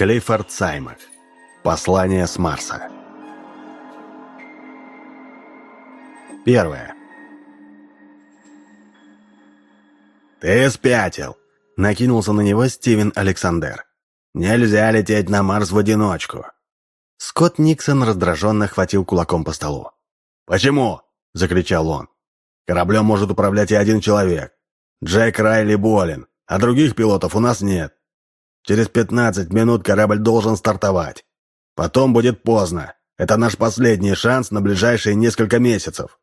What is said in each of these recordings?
Клейфорд Саймак. Послание с Марса. Первое. «Ты спятил!» — накинулся на него Стивен Александр. «Нельзя лететь на Марс в одиночку!» Скотт Никсон раздраженно хватил кулаком по столу. «Почему?» — закричал он. «Кораблем может управлять и один человек. Джек Райли болен, а других пилотов у нас нет. Через пятнадцать минут корабль должен стартовать. Потом будет поздно. Это наш последний шанс на ближайшие несколько месяцев.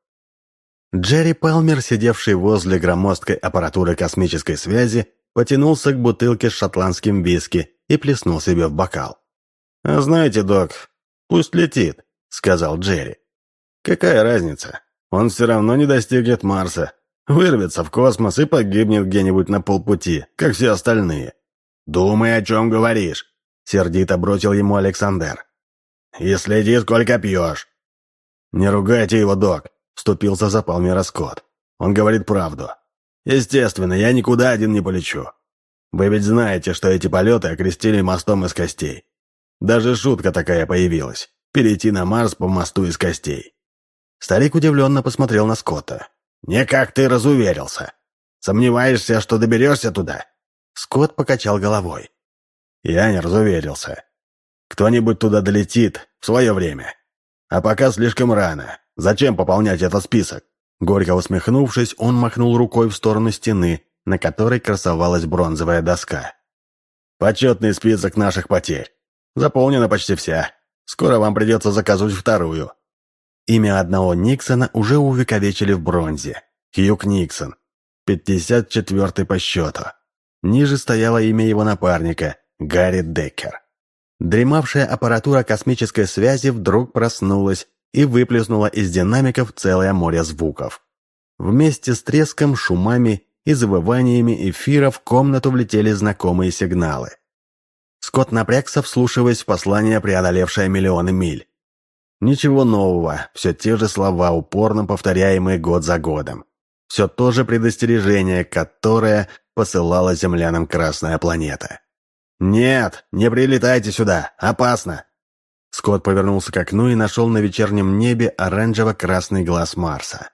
Джерри Палмер, сидевший возле громоздкой аппаратуры космической связи, потянулся к бутылке с шотландским виски и плеснул себе в бокал. «А «Знаете, док, пусть летит», — сказал Джерри. «Какая разница? Он все равно не достигнет Марса, вырвется в космос и погибнет где-нибудь на полпути, как все остальные. «Думай, о чем говоришь», — сердито бросил ему Александр. «И следи, сколько пьешь». «Не ругайте его, док», — вступился за Палмера Скотт. «Он говорит правду. Естественно, я никуда один не полечу. Вы ведь знаете, что эти полеты окрестили мостом из костей. Даже шутка такая появилась — перейти на Марс по мосту из костей». Старик удивленно посмотрел на Скотта. «Не как ты разуверился. Сомневаешься, что доберешься туда?» Скотт покачал головой. Я не разуверился. Кто-нибудь туда долетит в свое время. А пока слишком рано. Зачем пополнять этот список? Горько усмехнувшись, он махнул рукой в сторону стены, на которой красовалась бронзовая доска. «Почетный список наших потерь. Заполнена почти вся. Скоро вам придется заказывать вторую». Имя одного Никсона уже увековечили в бронзе. Хьюк Никсон. 54-й по счету. Ниже стояло имя его напарника – Гарри Деккер. Дремавшая аппаратура космической связи вдруг проснулась и выплеснула из динамиков целое море звуков. Вместе с треском, шумами и завываниями эфира в комнату влетели знакомые сигналы. Скотт напрягся, вслушиваясь в послание, преодолевшее миллионы миль. Ничего нового, все те же слова, упорно повторяемые год за годом. Все то же предостережение, которое посылала землянам Красная планета. «Нет, не прилетайте сюда! Опасно!» Скотт повернулся к окну и нашел на вечернем небе оранжево-красный глаз Марса.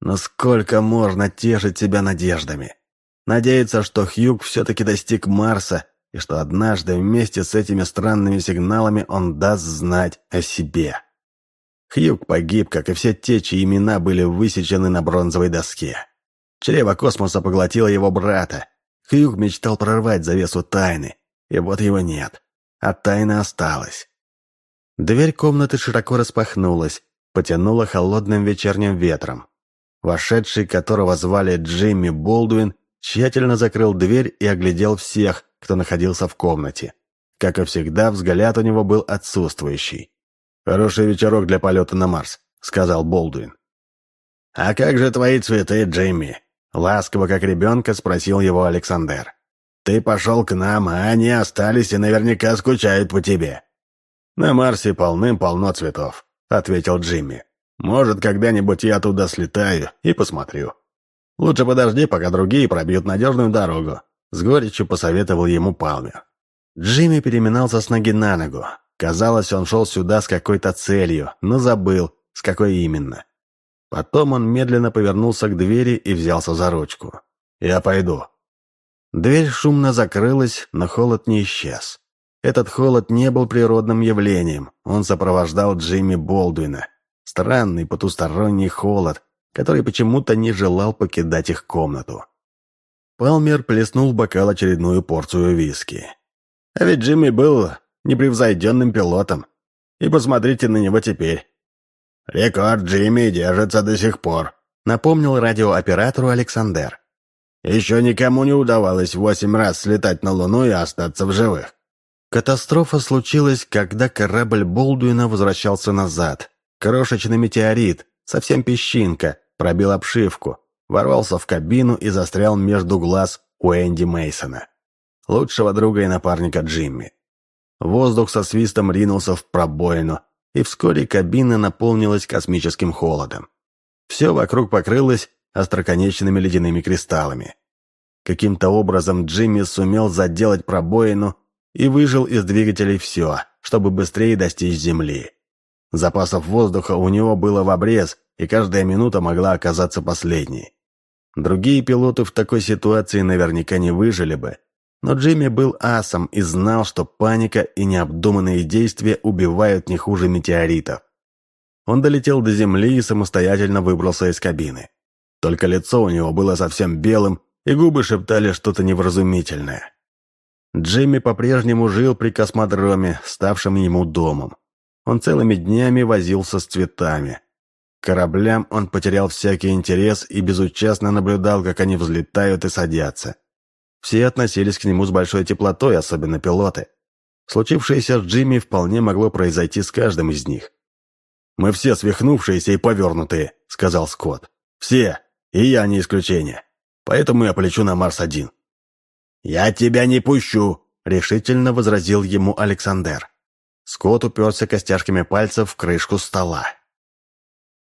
Но сколько можно тешить себя надеждами? Надеяться, что Хьюг все-таки достиг Марса, и что однажды вместе с этими странными сигналами он даст знать о себе. Хьюг погиб, как и все те, чьи имена были высечены на бронзовой доске. Чрево космоса поглотило его брата. Хьюг мечтал прорвать завесу тайны, и вот его нет. А тайна осталась. Дверь комнаты широко распахнулась, потянула холодным вечерним ветром. Вошедший, которого звали Джимми Болдуин, тщательно закрыл дверь и оглядел всех, кто находился в комнате. Как и всегда, взгляд у него был отсутствующий. «Хороший вечерок для полета на Марс», — сказал Болдуин. «А как же твои цветы, Джимми?» Ласково, как ребенка, спросил его Александр. «Ты пошел к нам, а они остались и наверняка скучают по тебе». «На Марсе полным-полно цветов», — ответил Джимми. «Может, когда-нибудь я туда слетаю и посмотрю. Лучше подожди, пока другие пробьют надежную дорогу», — с горечью посоветовал ему Палмер. Джимми переминался с ноги на ногу. Казалось, он шел сюда с какой-то целью, но забыл, с какой именно. Потом он медленно повернулся к двери и взялся за ручку. «Я пойду». Дверь шумно закрылась, но холод не исчез. Этот холод не был природным явлением, он сопровождал Джимми Болдуина. Странный потусторонний холод, который почему-то не желал покидать их комнату. Палмер плеснул в бокал очередную порцию виски. А ведь Джимми был непревзойденным пилотом. И посмотрите на него теперь. «Рекорд Джимми держится до сих пор», — напомнил радиооператору Александр. «Еще никому не удавалось восемь раз слетать на Луну и остаться в живых». Катастрофа случилась, когда корабль Болдуина возвращался назад. Крошечный метеорит, совсем песчинка, пробил обшивку, ворвался в кабину и застрял между глаз у Энди Мейсона, лучшего друга и напарника Джимми. Воздух со свистом ринулся в пробоину, и вскоре кабина наполнилась космическим холодом. Все вокруг покрылось остроконечными ледяными кристаллами. Каким-то образом Джимми сумел заделать пробоину, и выжил из двигателей все, чтобы быстрее достичь Земли. Запасов воздуха у него было в обрез, и каждая минута могла оказаться последней. Другие пилоты в такой ситуации наверняка не выжили бы, но Джимми был асом и знал, что паника и необдуманные действия убивают не хуже метеоритов. Он долетел до земли и самостоятельно выбрался из кабины. Только лицо у него было совсем белым, и губы шептали что-то невразумительное. Джимми по-прежнему жил при космодроме, ставшем ему домом. Он целыми днями возился с цветами. К кораблям он потерял всякий интерес и безучастно наблюдал, как они взлетают и садятся. Все относились к нему с большой теплотой, особенно пилоты. Случившееся с Джимми вполне могло произойти с каждым из них. «Мы все свихнувшиеся и повернутые», — сказал Скотт. «Все, и я не исключение. Поэтому я полечу на Марс один». «Я тебя не пущу», — решительно возразил ему Александр. Скотт уперся костяшками пальцев в крышку стола.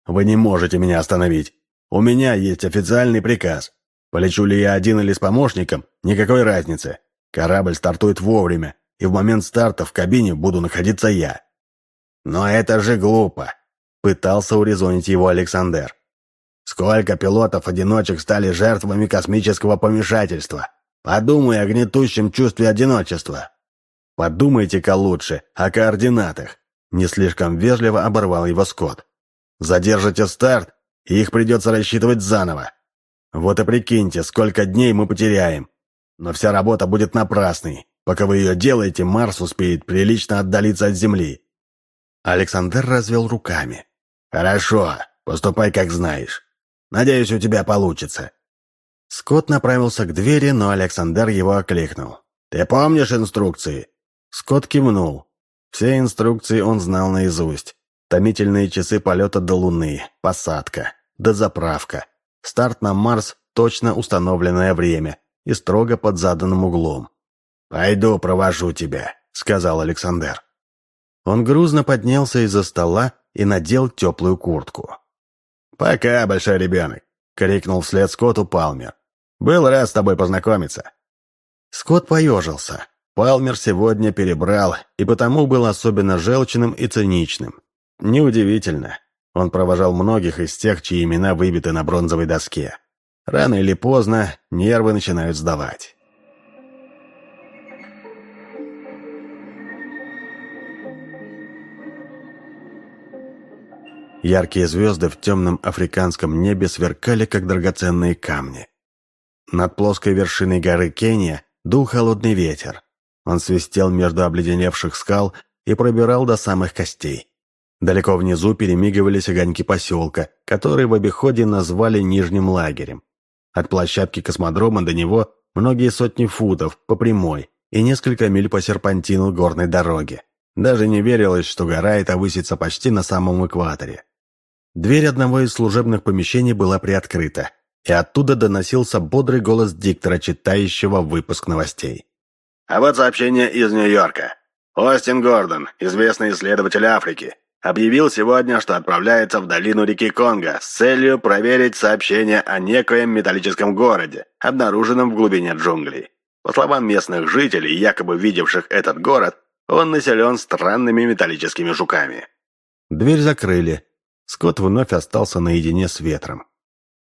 «Вы не можете меня остановить. У меня есть официальный приказ. Полечу ли я один или с помощником, никакой разницы. Корабль стартует вовремя, и в момент старта в кабине буду находиться я. «Но это же глупо!» — пытался урезонить его Александр. «Сколько пилотов-одиночек стали жертвами космического помешательства? Подумай о гнетущем чувстве одиночества!» «Подумайте-ка лучше о координатах!» Не слишком вежливо оборвал его Скотт. «Задержите старт, и их придется рассчитывать заново. Вот и прикиньте, сколько дней мы потеряем. Но вся работа будет напрасной. Пока вы ее делаете, Марс успеет прилично отдалиться от Земли. Александр развел руками. «Хорошо, поступай как знаешь. Надеюсь, у тебя получится». Скотт направился к двери, но Александр его окликнул. «Ты помнишь инструкции?» Скотт кивнул. Все инструкции он знал наизусть. Томительные часы полета до Луны, посадка, дозаправка, старт на Марс точно установленное время и строго под заданным углом. «Пойду провожу тебя», — сказал Александр. Он грузно поднялся из-за стола и надел теплую куртку. «Пока, большой ребенок!» — крикнул вслед Скотту Палмер. «Был рад с тобой познакомиться». Скотт поежился. Палмер сегодня перебрал, и потому был особенно желчным и циничным. Неудивительно. Он провожал многих из тех, чьи имена выбиты на бронзовой доске. Рано или поздно нервы начинают сдавать. Яркие звезды в темном африканском небе сверкали, как драгоценные камни. Над плоской вершиной горы Кения дул холодный ветер. Он свистел между обледеневших скал и пробирал до самых костей. Далеко внизу перемигивались огоньки поселка, который в обиходе назвали Нижним лагерем. От площадки космодрома до него многие сотни футов по прямой и несколько миль по серпантину горной дороги. Даже не верилось, что гора эта высится почти на самом экваторе. Дверь одного из служебных помещений была приоткрыта, и оттуда доносился бодрый голос диктора, читающего выпуск новостей. «А вот сообщение из Нью-Йорка. Остин Гордон, известный исследователь Африки, объявил сегодня, что отправляется в долину реки Конго с целью проверить сообщение о некоем металлическом городе, обнаруженном в глубине джунглей. По словам местных жителей, якобы видевших этот город, он населен странными металлическими жуками. Дверь закрыли, Скотт вновь остался наедине с ветром.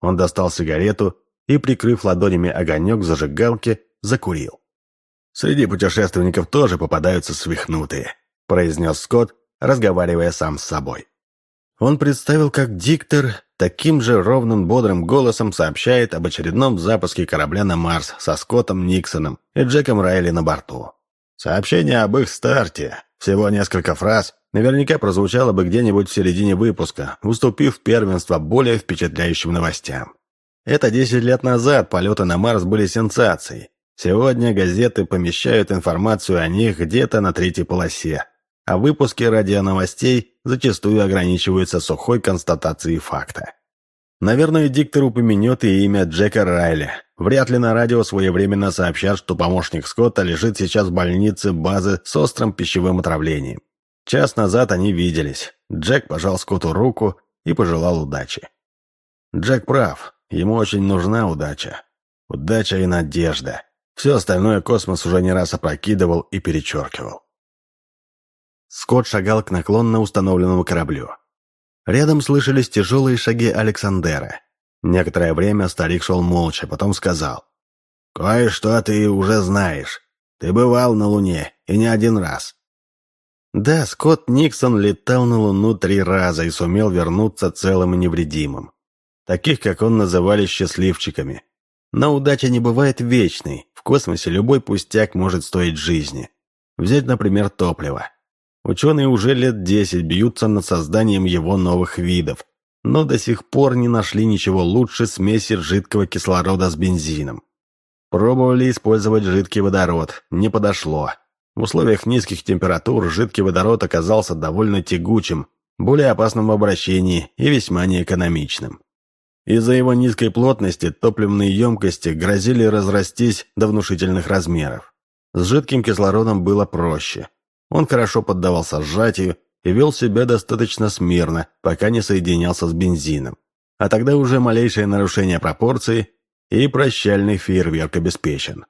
Он достал сигарету и, прикрыв ладонями огонек зажигалки, закурил. «Среди путешественников тоже попадаются свихнутые», — произнес Скотт, разговаривая сам с собой. Он представил, как диктор таким же ровным бодрым голосом сообщает об очередном запуске корабля на Марс со Скоттом Никсоном и Джеком Райли на борту. Сообщение об их старте, всего несколько фраз, наверняка прозвучало бы где-нибудь в середине выпуска, уступив первенство более впечатляющим новостям. Это 10 лет назад полеты на Марс были сенсацией. Сегодня газеты помещают информацию о них где-то на третьей полосе, а выпуски радионовостей зачастую ограничиваются сухой констатацией факта. Наверное, диктор упомянет и имя Джека Райли. Вряд ли на радио своевременно сообщат, что помощник Скотта лежит сейчас в больнице базы с острым пищевым отравлением. Час назад они виделись. Джек пожал Скотту руку и пожелал удачи. Джек прав. Ему очень нужна удача. Удача и надежда. Все остальное космос уже не раз опрокидывал и перечеркивал. Скотт шагал к наклонно установленному кораблю. Рядом слышались тяжелые шаги Александера. Некоторое время старик шел молча, потом сказал. «Кое-что ты уже знаешь. Ты бывал на Луне, и не один раз». Да, Скотт Никсон летал на Луну три раза и сумел вернуться целым и невредимым. Таких, как он, называли счастливчиками. Но удача не бывает вечной. В космосе любой пустяк может стоить жизни. Взять, например, топливо. Ученые уже лет десять бьются над созданием его новых видов, но до сих пор не нашли ничего лучше смеси жидкого кислорода с бензином. Пробовали использовать жидкий водород, не подошло. В условиях низких температур жидкий водород оказался довольно тягучим, более опасным в обращении и весьма неэкономичным. Из-за его низкой плотности топливные емкости грозили разрастись до внушительных размеров. С жидким кислородом было проще. Он хорошо поддавался сжатию и вел себя достаточно смирно, пока не соединялся с бензином. А тогда уже малейшее нарушение пропорций и прощальный фейерверк обеспечен.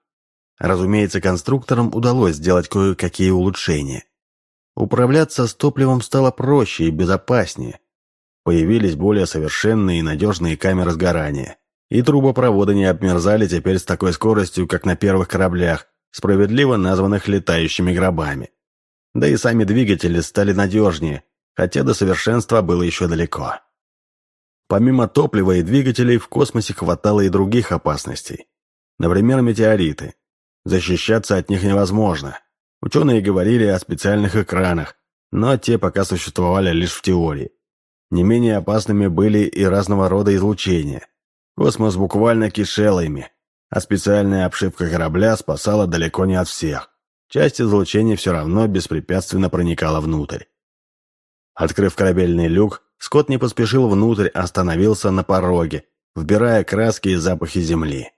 Разумеется, конструкторам удалось сделать кое-какие улучшения. Управляться с топливом стало проще и безопаснее. Появились более совершенные и надежные камеры сгорания. И трубопроводы не обмерзали теперь с такой скоростью, как на первых кораблях, справедливо названных летающими гробами. Да и сами двигатели стали надежнее, хотя до совершенства было еще далеко. Помимо топлива и двигателей в космосе хватало и других опасностей. Например, метеориты. Защищаться от них невозможно. Ученые говорили о специальных экранах, но те пока существовали лишь в теории. Не менее опасными были и разного рода излучения. Космос буквально кишел ими, а специальная обшивка корабля спасала далеко не от всех. Часть излучения все равно беспрепятственно проникала внутрь. Открыв корабельный люк, Скотт не поспешил внутрь, а остановился на пороге, вбирая краски и запахи земли.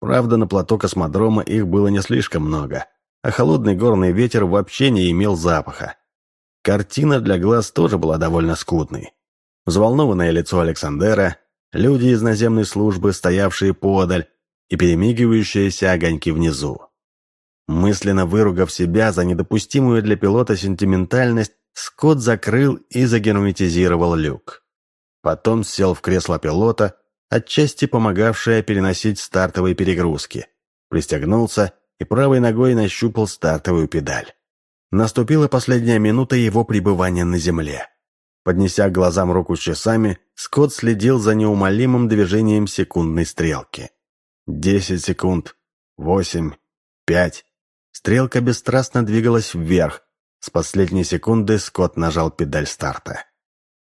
Правда, на плато космодрома их было не слишком много, а холодный горный ветер вообще не имел запаха. Картина для глаз тоже была довольно скудной. Взволнованное лицо Александера, люди из наземной службы, стоявшие подаль, и перемигивающиеся огоньки внизу. Мысленно выругав себя за недопустимую для пилота сентиментальность, Скотт закрыл и загерметизировал люк. Потом сел в кресло пилота, отчасти помогавшее переносить стартовые перегрузки. Пристегнулся и правой ногой нащупал стартовую педаль. Наступила последняя минута его пребывания на земле. Поднеся к глазам руку с часами, Скотт следил за неумолимым движением секундной стрелки. Десять секунд. Восемь. Пять. Стрелка бесстрастно двигалась вверх, с последней секунды Скотт нажал педаль старта.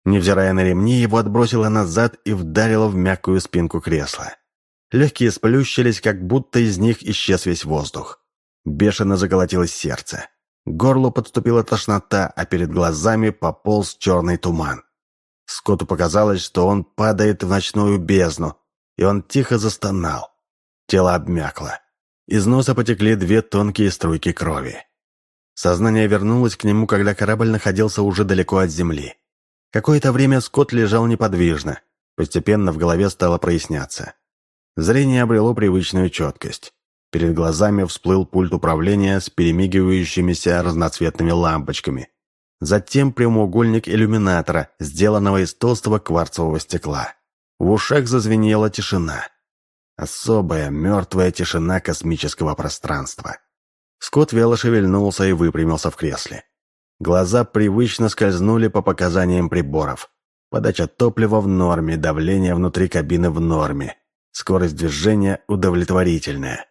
Невзирая на ремни, его отбросило назад и вдарило в мягкую спинку кресла. Легкие сплющились, как будто из них исчез весь воздух. Бешено заколотилось сердце. К горлу подступила тошнота, а перед глазами пополз черный туман. Скотту показалось, что он падает в ночную бездну, и он тихо застонал. Тело обмякло. Из носа потекли две тонкие струйки крови. Сознание вернулось к нему, когда корабль находился уже далеко от земли. Какое-то время Скотт лежал неподвижно. Постепенно в голове стало проясняться. Зрение обрело привычную четкость. Перед глазами всплыл пульт управления с перемигивающимися разноцветными лампочками. Затем прямоугольник иллюминатора, сделанного из толстого кварцевого стекла. В ушах зазвенела тишина. Особая мертвая тишина космического пространства. Скотт вяло шевельнулся и выпрямился в кресле. Глаза привычно скользнули по показаниям приборов. Подача топлива в норме, давление внутри кабины в норме. Скорость движения удовлетворительная.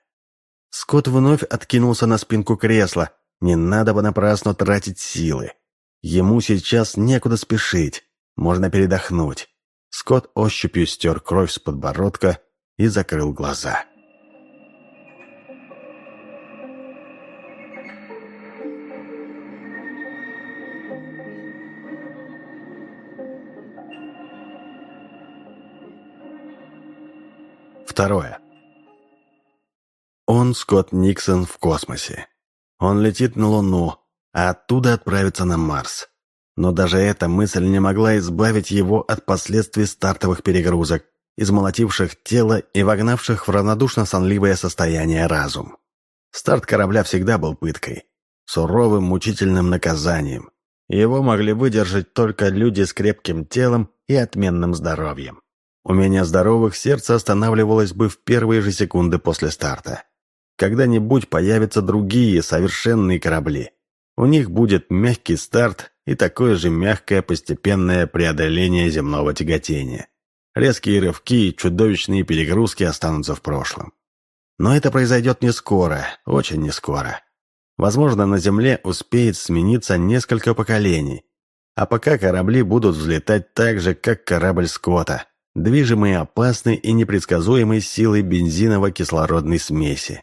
Скотт вновь откинулся на спинку кресла. Не надо понапрасну тратить силы. Ему сейчас некуда спешить. Можно передохнуть. Скотт ощупью стер кровь с подбородка и закрыл глаза. Второе. Он Скотт Никсон в космосе. Он летит на Луну, а оттуда отправится на Марс. Но даже эта мысль не могла избавить его от последствий стартовых перегрузок, измолотивших тело и вогнавших в равнодушно-сонливое состояние разум. Старт корабля всегда был пыткой, суровым мучительным наказанием. Его могли выдержать только люди с крепким телом и отменным здоровьем. У меня здоровых сердце останавливалось бы в первые же секунды после старта. Когда-нибудь появятся другие совершенные корабли. У них будет мягкий старт и такое же мягкое постепенное преодоление земного тяготения. Резкие рывки и чудовищные перегрузки останутся в прошлом. Но это произойдет не скоро, очень не скоро. Возможно, на Земле успеет смениться несколько поколений. А пока корабли будут взлетать так же, как корабль Скотта, движимые опасной и непредсказуемой силой бензиново-кислородной смеси.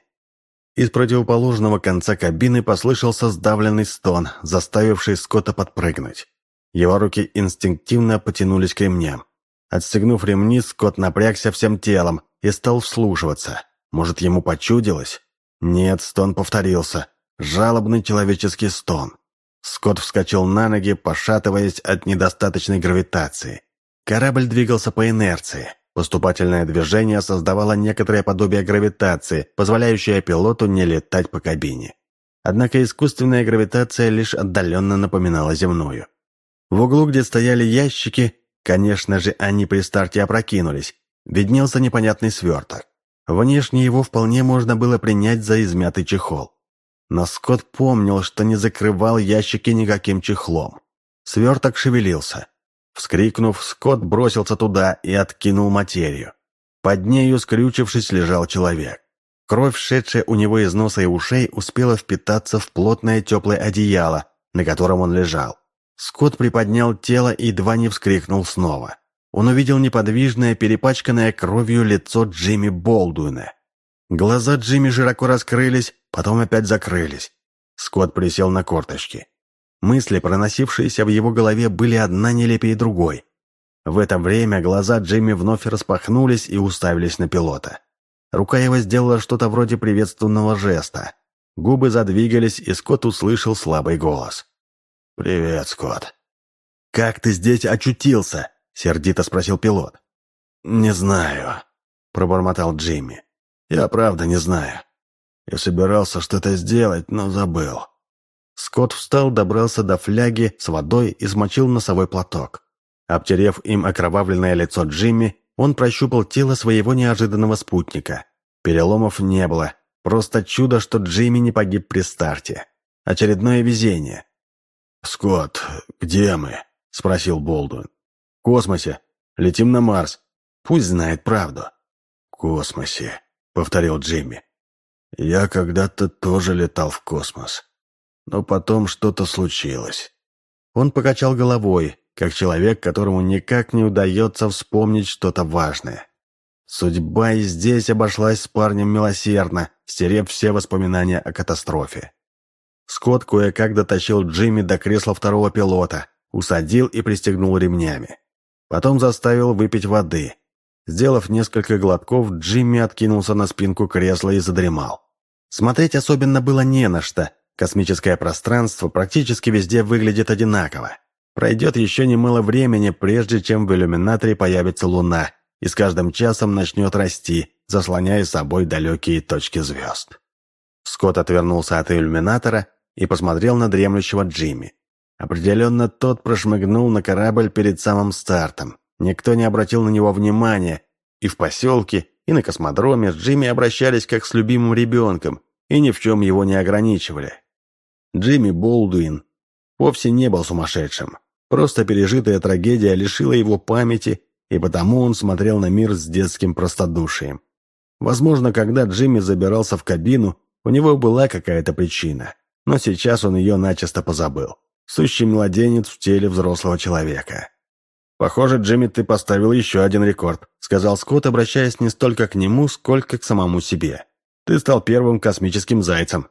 Из противоположного конца кабины послышался сдавленный стон, заставивший Скотта подпрыгнуть. Его руки инстинктивно потянулись к ремням. Отстегнув ремни, Скотт напрягся всем телом и стал вслушиваться. Может, ему почудилось? Нет, стон повторился. Жалобный человеческий стон. Скотт вскочил на ноги, пошатываясь от недостаточной гравитации. Корабль двигался по инерции. Поступательное движение создавало некоторое подобие гравитации, позволяющее пилоту не летать по кабине. Однако искусственная гравитация лишь отдаленно напоминала земную. В углу, где стояли ящики, конечно же, они при старте опрокинулись, виднелся непонятный сверток. Внешне его вполне можно было принять за измятый чехол. Но Скотт помнил, что не закрывал ящики никаким чехлом. Сверток шевелился. Вскрикнув, Скотт бросился туда и откинул материю. Под нею, скрючившись, лежал человек. Кровь, шедшая у него из носа и ушей, успела впитаться в плотное теплое одеяло, на котором он лежал. Скотт приподнял тело и едва не вскрикнул снова он увидел неподвижное, перепачканное кровью лицо Джимми Болдуина. Глаза Джимми широко раскрылись, потом опять закрылись. Скотт присел на корточки. Мысли, проносившиеся в его голове, были одна нелепее другой. В это время глаза Джимми вновь распахнулись и уставились на пилота. Рука его сделала что-то вроде приветственного жеста. Губы задвигались, и Скотт услышал слабый голос. «Привет, Скотт». «Как ты здесь очутился?» Сердито спросил пилот. «Не знаю», — пробормотал Джимми. «Я правда не знаю. Я собирался что-то сделать, но забыл». Скотт встал, добрался до фляги с водой и смочил носовой платок. Обтерев им окровавленное лицо Джимми, он прощупал тело своего неожиданного спутника. Переломов не было. Просто чудо, что Джимми не погиб при старте. Очередное везение. «Скотт, где мы?» — спросил Болдуин космосе. Летим на Марс. Пусть знает правду». «Космосе», — повторил Джимми. «Я когда-то тоже летал в космос. Но потом что-то случилось». Он покачал головой, как человек, которому никак не удается вспомнить что-то важное. Судьба и здесь обошлась с парнем милосердно, стерев все воспоминания о катастрофе. Скотт кое-как дотащил Джимми до кресла второго пилота, усадил и пристегнул ремнями. Потом заставил выпить воды. Сделав несколько глотков, Джимми откинулся на спинку кресла и задремал. Смотреть особенно было не на что. Космическое пространство практически везде выглядит одинаково. Пройдет еще немало времени, прежде чем в иллюминаторе появится Луна, и с каждым часом начнет расти, заслоняя собой далекие точки звезд. Скотт отвернулся от иллюминатора и посмотрел на дремлющего Джимми. Определенно, тот прошмыгнул на корабль перед самым стартом. Никто не обратил на него внимания. И в поселке, и на космодроме с Джимми обращались как с любимым ребенком и ни в чем его не ограничивали. Джимми Болдуин вовсе не был сумасшедшим. Просто пережитая трагедия лишила его памяти, и потому он смотрел на мир с детским простодушием. Возможно, когда Джимми забирался в кабину, у него была какая-то причина, но сейчас он ее начисто позабыл сущий младенец в теле взрослого человека. «Похоже, Джимми, ты поставил еще один рекорд», — сказал Скотт, обращаясь не столько к нему, сколько к самому себе. «Ты стал первым космическим зайцем».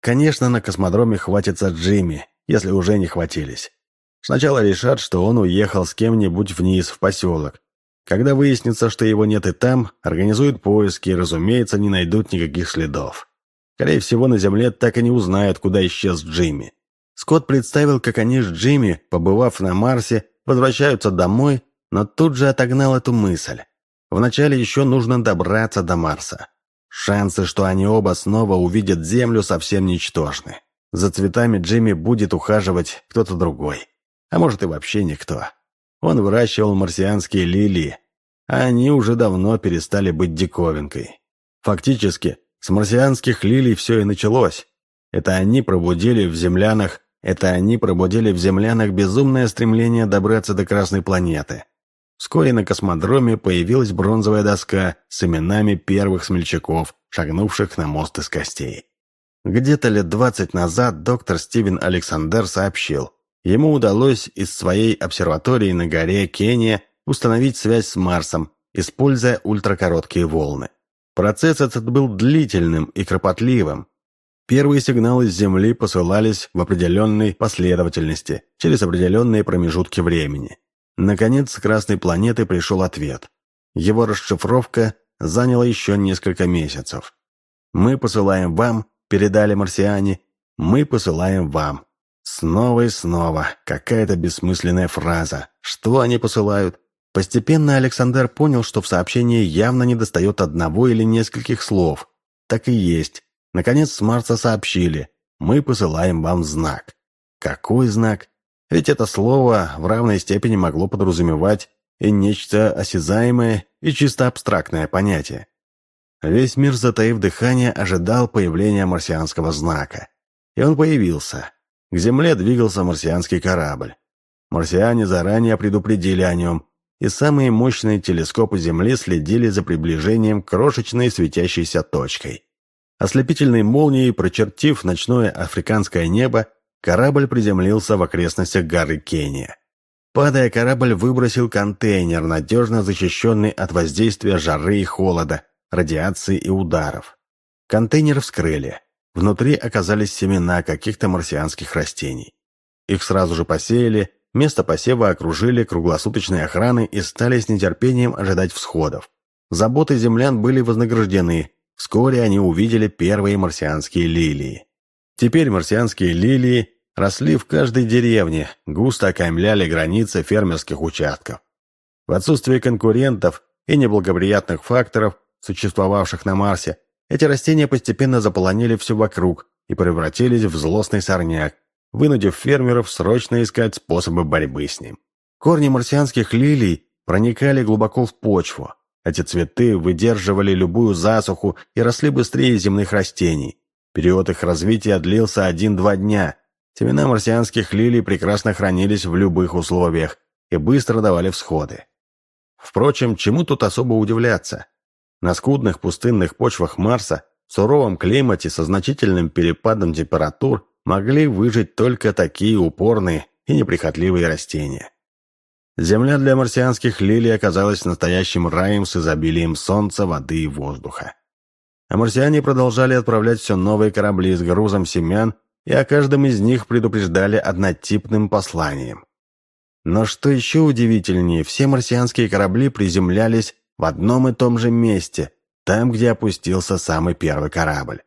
Конечно, на космодроме хватится Джимми, если уже не хватились. Сначала решат, что он уехал с кем-нибудь вниз, в поселок. Когда выяснится, что его нет и там, организуют поиски и, разумеется, не найдут никаких следов. Скорее всего, на Земле так и не узнают, куда исчез Джимми. Скотт представил, как они с Джимми, побывав на Марсе, возвращаются домой, но тут же отогнал эту мысль. Вначале еще нужно добраться до Марса. Шансы, что они оба снова увидят Землю, совсем ничтожны. За цветами Джимми будет ухаживать кто-то другой. А может и вообще никто. Он выращивал марсианские лилии, а они уже давно перестали быть диковинкой. Фактически, с марсианских лилий все и началось. Это они пробудили в землянах, это они пробудили в землянах безумное стремление добраться до Красной планеты. Вскоре на космодроме появилась бронзовая доска с именами первых смельчаков, шагнувших на мост из костей. Где-то лет двадцать назад доктор Стивен Александр сообщил, ему удалось из своей обсерватории на горе Кения установить связь с Марсом, используя ультракороткие волны. Процесс этот был длительным и кропотливым. Первые сигналы с Земли посылались в определенной последовательности, через определенные промежутки времени. Наконец, с Красной планеты пришел ответ. Его расшифровка заняла еще несколько месяцев. «Мы посылаем вам передали марсиане. «Мы посылаем вам». Снова и снова. Какая-то бессмысленная фраза. Что они посылают? Постепенно Александр понял, что в сообщении явно недостает одного или нескольких слов. Так и есть. Наконец с Марса сообщили. «Мы посылаем вам знак». Какой знак? Ведь это слово в равной степени могло подразумевать и нечто осязаемое, и чисто абстрактное понятие. Весь мир, затаив дыхание, ожидал появления марсианского знака. И он появился. К Земле двигался марсианский корабль. Марсиане заранее предупредили о нем, и самые мощные телескопы Земли следили за приближением крошечной светящейся точкой. Ослепительной молнией, прочертив ночное африканское небо, корабль приземлился в окрестностях горы Кения. Падая, корабль выбросил контейнер, надежно защищенный от воздействия жары и холода, радиации и ударов. Контейнер вскрыли. Внутри оказались семена каких-то марсианских растений. Их сразу же посеяли, место посева окружили круглосуточной охраны и стали с нетерпением ожидать всходов. Заботы землян были вознаграждены. Вскоре они увидели первые марсианские лилии. Теперь марсианские лилии росли в каждой деревне, густо окаймляли границы фермерских участков. В отсутствие конкурентов и неблагоприятных факторов существовавших на Марсе, эти растения постепенно заполонили все вокруг и превратились в злостный сорняк, вынудив фермеров срочно искать способы борьбы с ним. Корни марсианских лилий проникали глубоко в почву. Эти цветы выдерживали любую засуху и росли быстрее земных растений. Период их развития длился один-два дня. Семена марсианских лилий прекрасно хранились в любых условиях и быстро давали всходы. Впрочем, чему тут особо удивляться? На скудных пустынных почвах Марса, в суровом климате со значительным перепадом температур могли выжить только такие упорные и неприхотливые растения. Земля для марсианских лилий оказалась настоящим раем с изобилием солнца, воды и воздуха. А марсиане продолжали отправлять все новые корабли с грузом семян, и о каждом из них предупреждали однотипным посланием. Но что еще удивительнее, все марсианские корабли приземлялись в одном и том же месте, там, где опустился самый первый корабль.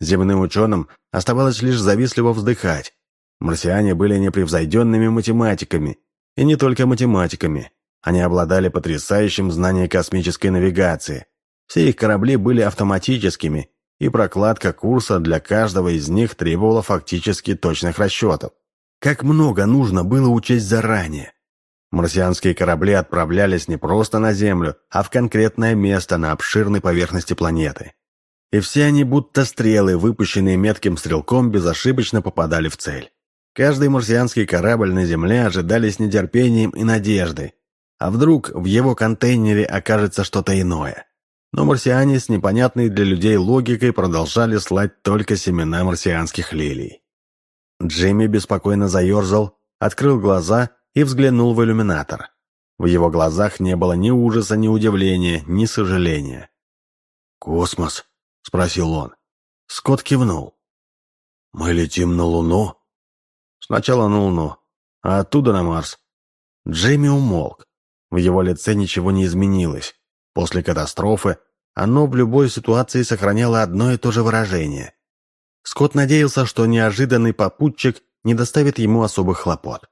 Земным ученым оставалось лишь завистливо вздыхать. Марсиане были непревзойденными математиками, и не только математиками. Они обладали потрясающим знанием космической навигации. Все их корабли были автоматическими, и прокладка курса для каждого из них требовала фактически точных расчетов. Как много нужно было учесть заранее. Марсианские корабли отправлялись не просто на Землю, а в конкретное место на обширной поверхности планеты. И все они, будто стрелы, выпущенные метким стрелком, безошибочно попадали в цель. Каждый марсианский корабль на Земле ожидали с нетерпением и надеждой. А вдруг в его контейнере окажется что-то иное? Но марсиане с непонятной для людей логикой продолжали слать только семена марсианских лилий. Джимми беспокойно заерзал, открыл глаза и взглянул в иллюминатор. В его глазах не было ни ужаса, ни удивления, ни сожаления. «Космос?» — спросил он. Скотт кивнул. «Мы летим на Луну?» «Сначала на Луну, а оттуда на Марс». Джейми умолк. В его лице ничего не изменилось. После катастрофы оно в любой ситуации сохраняло одно и то же выражение. Скотт надеялся, что неожиданный попутчик не доставит ему особых хлопот.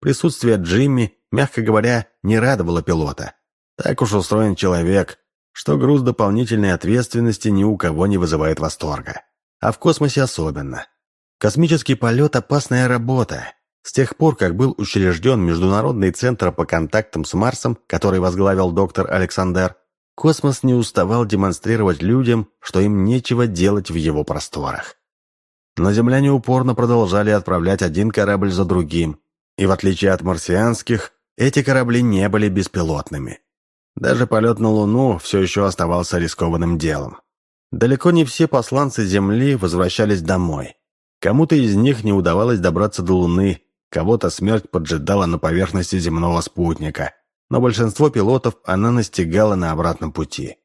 Присутствие Джимми, мягко говоря, не радовало пилота. Так уж устроен человек. Что груз дополнительной ответственности ни у кого не вызывает восторга. А в космосе особенно. Космический полет – опасная работа. С тех пор, как был учрежден Международный центр по контактам с Марсом, который возглавил доктор Александр, космос не уставал демонстрировать людям, что им нечего делать в его просторах. Но земляне упорно продолжали отправлять один корабль за другим, и в отличие от марсианских, эти корабли не были беспилотными. Даже полет на Луну все еще оставался рискованным делом. Далеко не все посланцы Земли возвращались домой. Кому-то из них не удавалось добраться до Луны, кого-то смерть поджидала на поверхности земного спутника, но большинство пилотов она настигала на обратном пути.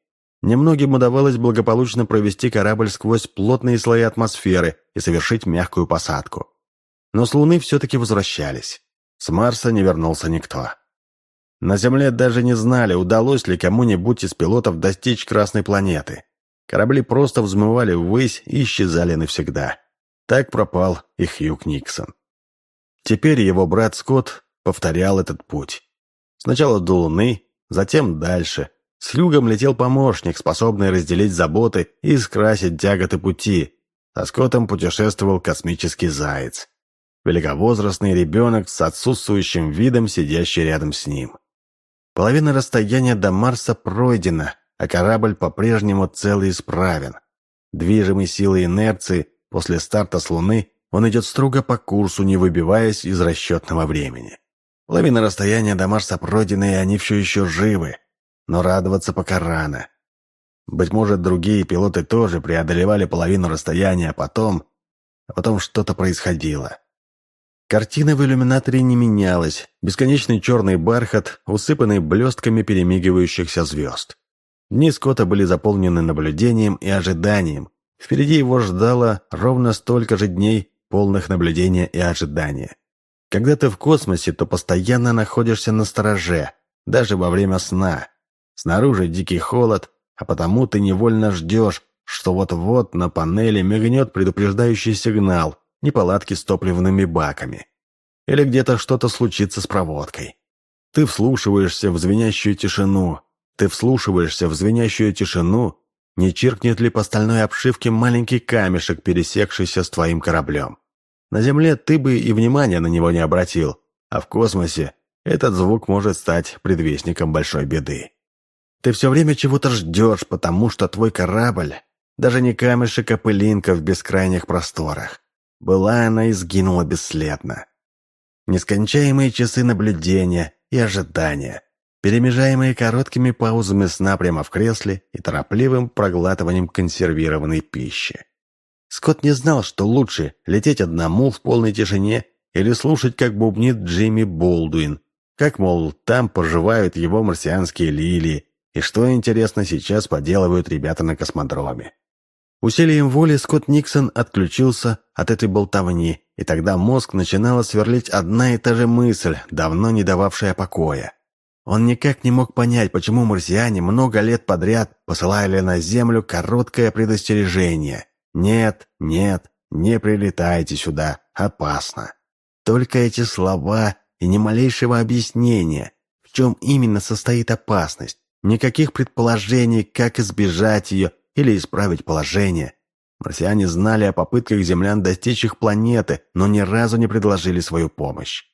Немногим удавалось благополучно провести корабль сквозь плотные слои атмосферы и совершить мягкую посадку. Но с Луны все-таки возвращались. С Марса не вернулся никто. На Земле даже не знали, удалось ли кому-нибудь из пилотов достичь Красной планеты. Корабли просто взмывали ввысь и исчезали навсегда. Так пропал и Хьюг Никсон. Теперь его брат Скотт повторял этот путь. Сначала до Луны, затем дальше. С Хьюгом летел помощник, способный разделить заботы и скрасить тяготы пути. Со Скоттом путешествовал космический заяц. Великовозрастный ребенок с отсутствующим видом, сидящий рядом с ним. Половина расстояния до Марса пройдена, а корабль по-прежнему цел и исправен. Движимый силой инерции, после старта с Луны, он идет строго по курсу, не выбиваясь из расчетного времени. Половина расстояния до Марса пройдена, и они все еще живы. Но радоваться пока рано. Быть может, другие пилоты тоже преодолевали половину расстояния, а потом... А потом что-то происходило. Картина в иллюминаторе не менялась. Бесконечный черный бархат, усыпанный блестками перемигивающихся звезд. Дни Скотта были заполнены наблюдением и ожиданием. Впереди его ждало ровно столько же дней, полных наблюдения и ожидания. Когда ты в космосе, то постоянно находишься на стороже, даже во время сна. Снаружи дикий холод, а потому ты невольно ждешь, что вот-вот на панели мигнет предупреждающий сигнал, неполадки с топливными баками. Или где-то что-то случится с проводкой. Ты вслушиваешься в звенящую тишину. Ты вслушиваешься в звенящую тишину, не чиркнет ли по стальной обшивке маленький камешек, пересекшийся с твоим кораблем. На Земле ты бы и внимания на него не обратил, а в космосе этот звук может стать предвестником большой беды. Ты все время чего-то ждешь, потому что твой корабль даже не камешек, а пылинка в бескрайних просторах. Была она и сгинула бесследно. Нескончаемые часы наблюдения и ожидания, перемежаемые короткими паузами сна прямо в кресле и торопливым проглатыванием консервированной пищи. Скотт не знал, что лучше лететь одному в полной тишине или слушать, как бубнит Джимми Болдуин, как, мол, там поживают его марсианские лилии, и что, интересно, сейчас поделывают ребята на космодроме. Усилием воли Скотт Никсон отключился от этой болтовни, и тогда мозг начинала сверлить одна и та же мысль, давно не дававшая покоя. Он никак не мог понять, почему марсиане много лет подряд посылали на Землю короткое предостережение. «Нет, нет, не прилетайте сюда, опасно». Только эти слова и ни малейшего объяснения, в чем именно состоит опасность, никаких предположений, как избежать ее или исправить положение. Марсиане знали о попытках землян достичь их планеты, но ни разу не предложили свою помощь.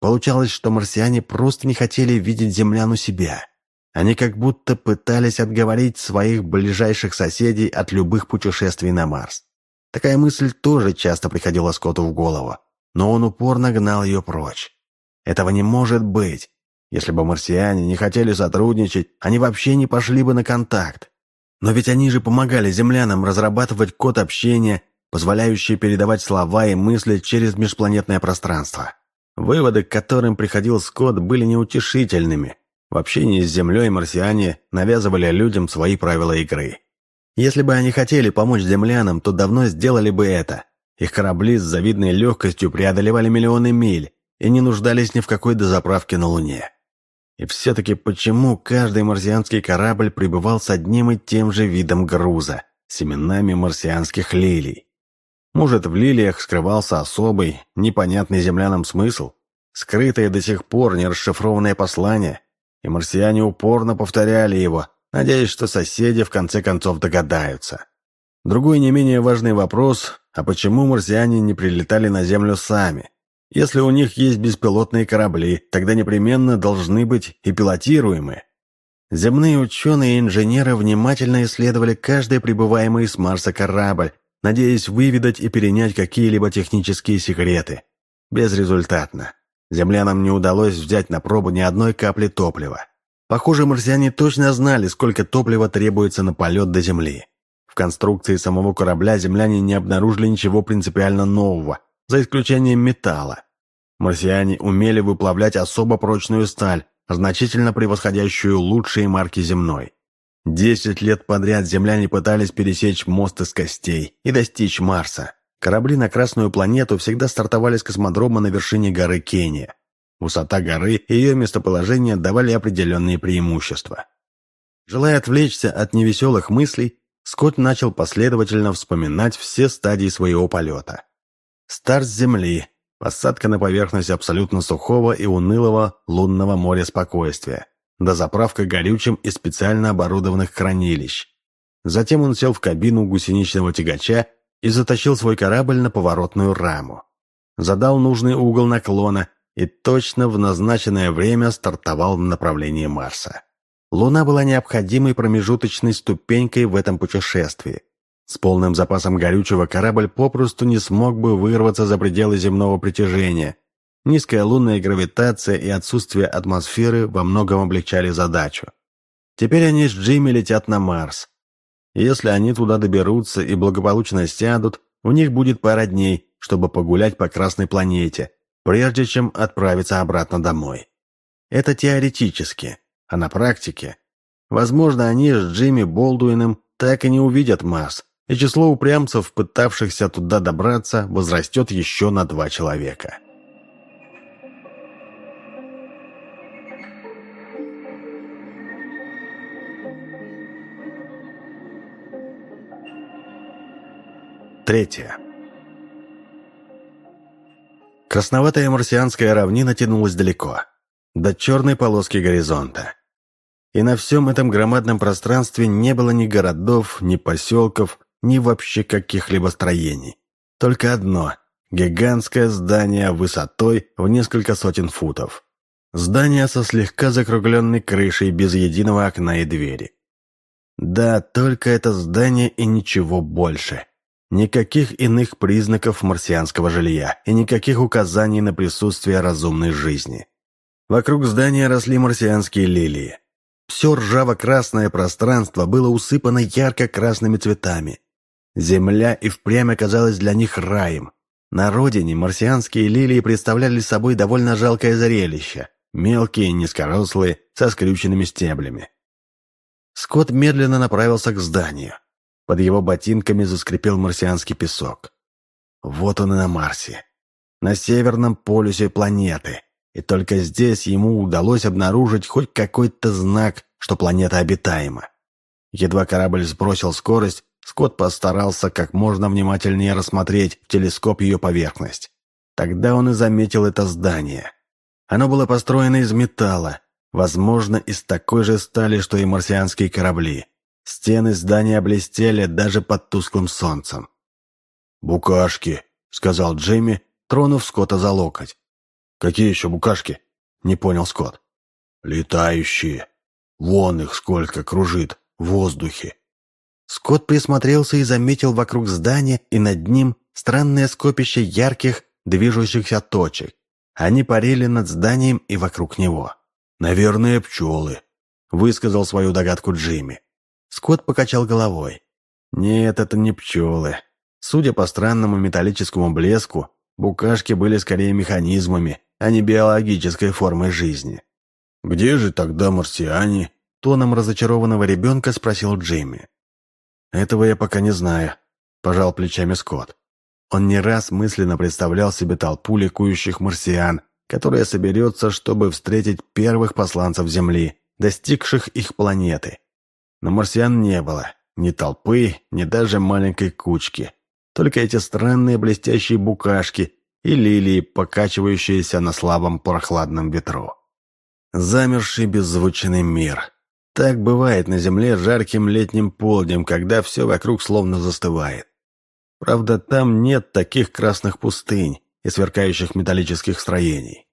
Получалось, что марсиане просто не хотели видеть землян у себя. Они как будто пытались отговорить своих ближайших соседей от любых путешествий на Марс. Такая мысль тоже часто приходила Скотту в голову, но он упорно гнал ее прочь. Этого не может быть. Если бы марсиане не хотели сотрудничать, они вообще не пошли бы на контакт. Но ведь они же помогали землянам разрабатывать код общения, позволяющий передавать слова и мысли через межпланетное пространство. Выводы, к которым приходил Скотт, были неутешительными. В общении с Землей марсиане навязывали людям свои правила игры. Если бы они хотели помочь землянам, то давно сделали бы это. Их корабли с завидной легкостью преодолевали миллионы миль и не нуждались ни в какой дозаправке на Луне. И все-таки почему каждый марсианский корабль прибывал с одним и тем же видом груза – семенами марсианских лилий? Может, в лилиях скрывался особый, непонятный землянам смысл? Скрытое до сих пор нерасшифрованное послание? И марсиане упорно повторяли его, надеясь, что соседи в конце концов догадаются. Другой не менее важный вопрос, а почему марсиане не прилетали на Землю сами? Если у них есть беспилотные корабли, тогда непременно должны быть и пилотируемые. Земные ученые и инженеры внимательно исследовали каждый прибываемый с Марса корабль, надеясь выведать и перенять какие-либо технические секреты. Безрезультатно. Землянам не удалось взять на пробу ни одной капли топлива. Похоже, марсиане точно знали, сколько топлива требуется на полет до Земли. В конструкции самого корабля земляне не обнаружили ничего принципиально нового, за исключением металла. Марсиане умели выплавлять особо прочную сталь, значительно превосходящую лучшие марки земной. Десять лет подряд земляне пытались пересечь мост из костей и достичь Марса. Корабли на Красную планету всегда стартовали с космодрома на вершине горы Кения. Высота горы и ее местоположение давали определенные преимущества. Желая отвлечься от невеселых мыслей, Скотт начал последовательно вспоминать все стадии своего полета. Старт Земли, посадка на поверхность абсолютно сухого и унылого лунного моря спокойствия, дозаправка горючим из специально оборудованных хранилищ. Затем он сел в кабину гусеничного тягача и затащил свой корабль на поворотную раму. Задал нужный угол наклона и точно в назначенное время стартовал в направлении Марса. Луна была необходимой промежуточной ступенькой в этом путешествии. С полным запасом горючего корабль попросту не смог бы вырваться за пределы земного притяжения. Низкая лунная гравитация и отсутствие атмосферы во многом облегчали задачу. Теперь они с Джимми летят на Марс. Если они туда доберутся и благополучно сядут, у них будет пара дней, чтобы погулять по Красной планете, прежде чем отправиться обратно домой. Это теоретически, а на практике. Возможно, они с Джимми Болдуином так и не увидят Марс, и число упрямцев, пытавшихся туда добраться, возрастет еще на два человека. Третье. Красноватая марсианская равнина тянулась далеко, до черной полоски горизонта. И на всем этом громадном пространстве не было ни городов, ни поселков, ни вообще каких-либо строений. Только одно – гигантское здание высотой в несколько сотен футов. Здание со слегка закругленной крышей без единого окна и двери. Да, только это здание и ничего больше. Никаких иных признаков марсианского жилья и никаких указаний на присутствие разумной жизни. Вокруг здания росли марсианские лилии. Все ржаво-красное пространство было усыпано ярко-красными цветами. Земля и впрямь оказалась для них раем. На родине марсианские лилии представляли собой довольно жалкое зрелище. Мелкие, низкорослые, со скрюченными стеблями. Скотт медленно направился к зданию. Под его ботинками заскрипел марсианский песок. Вот он и на Марсе. На северном полюсе планеты. И только здесь ему удалось обнаружить хоть какой-то знак, что планета обитаема. Едва корабль сбросил скорость, Скотт постарался как можно внимательнее рассмотреть в телескоп ее поверхность. Тогда он и заметил это здание. Оно было построено из металла, возможно, из такой же стали, что и марсианские корабли. Стены здания блестели даже под тусклым солнцем. «Букашки», — сказал Джимми, тронув Скотта за локоть. «Какие еще букашки?» — не понял Скотт. «Летающие. Вон их сколько кружит в воздухе». Скотт присмотрелся и заметил вокруг здания и над ним странное скопище ярких, движущихся точек. Они парили над зданием и вокруг него. «Наверное, пчелы», — высказал свою догадку Джимми. Скотт покачал головой. «Нет, это не пчелы. Судя по странному металлическому блеску, букашки были скорее механизмами, а не биологической формой жизни». «Где же тогда марсиане?» Тоном разочарованного ребенка спросил Джимми. «Этого я пока не знаю», – пожал плечами Скотт. Он не раз мысленно представлял себе толпу ликующих марсиан, которая соберется, чтобы встретить первых посланцев Земли, достигших их планеты. Но марсиан не было. Ни толпы, ни даже маленькой кучки. Только эти странные блестящие букашки и лилии, покачивающиеся на слабом прохладном ветру. Замерший беззвучный мир. Так бывает на Земле жарким летним полднем, когда все вокруг словно застывает. Правда, там нет таких красных пустынь и сверкающих металлических строений.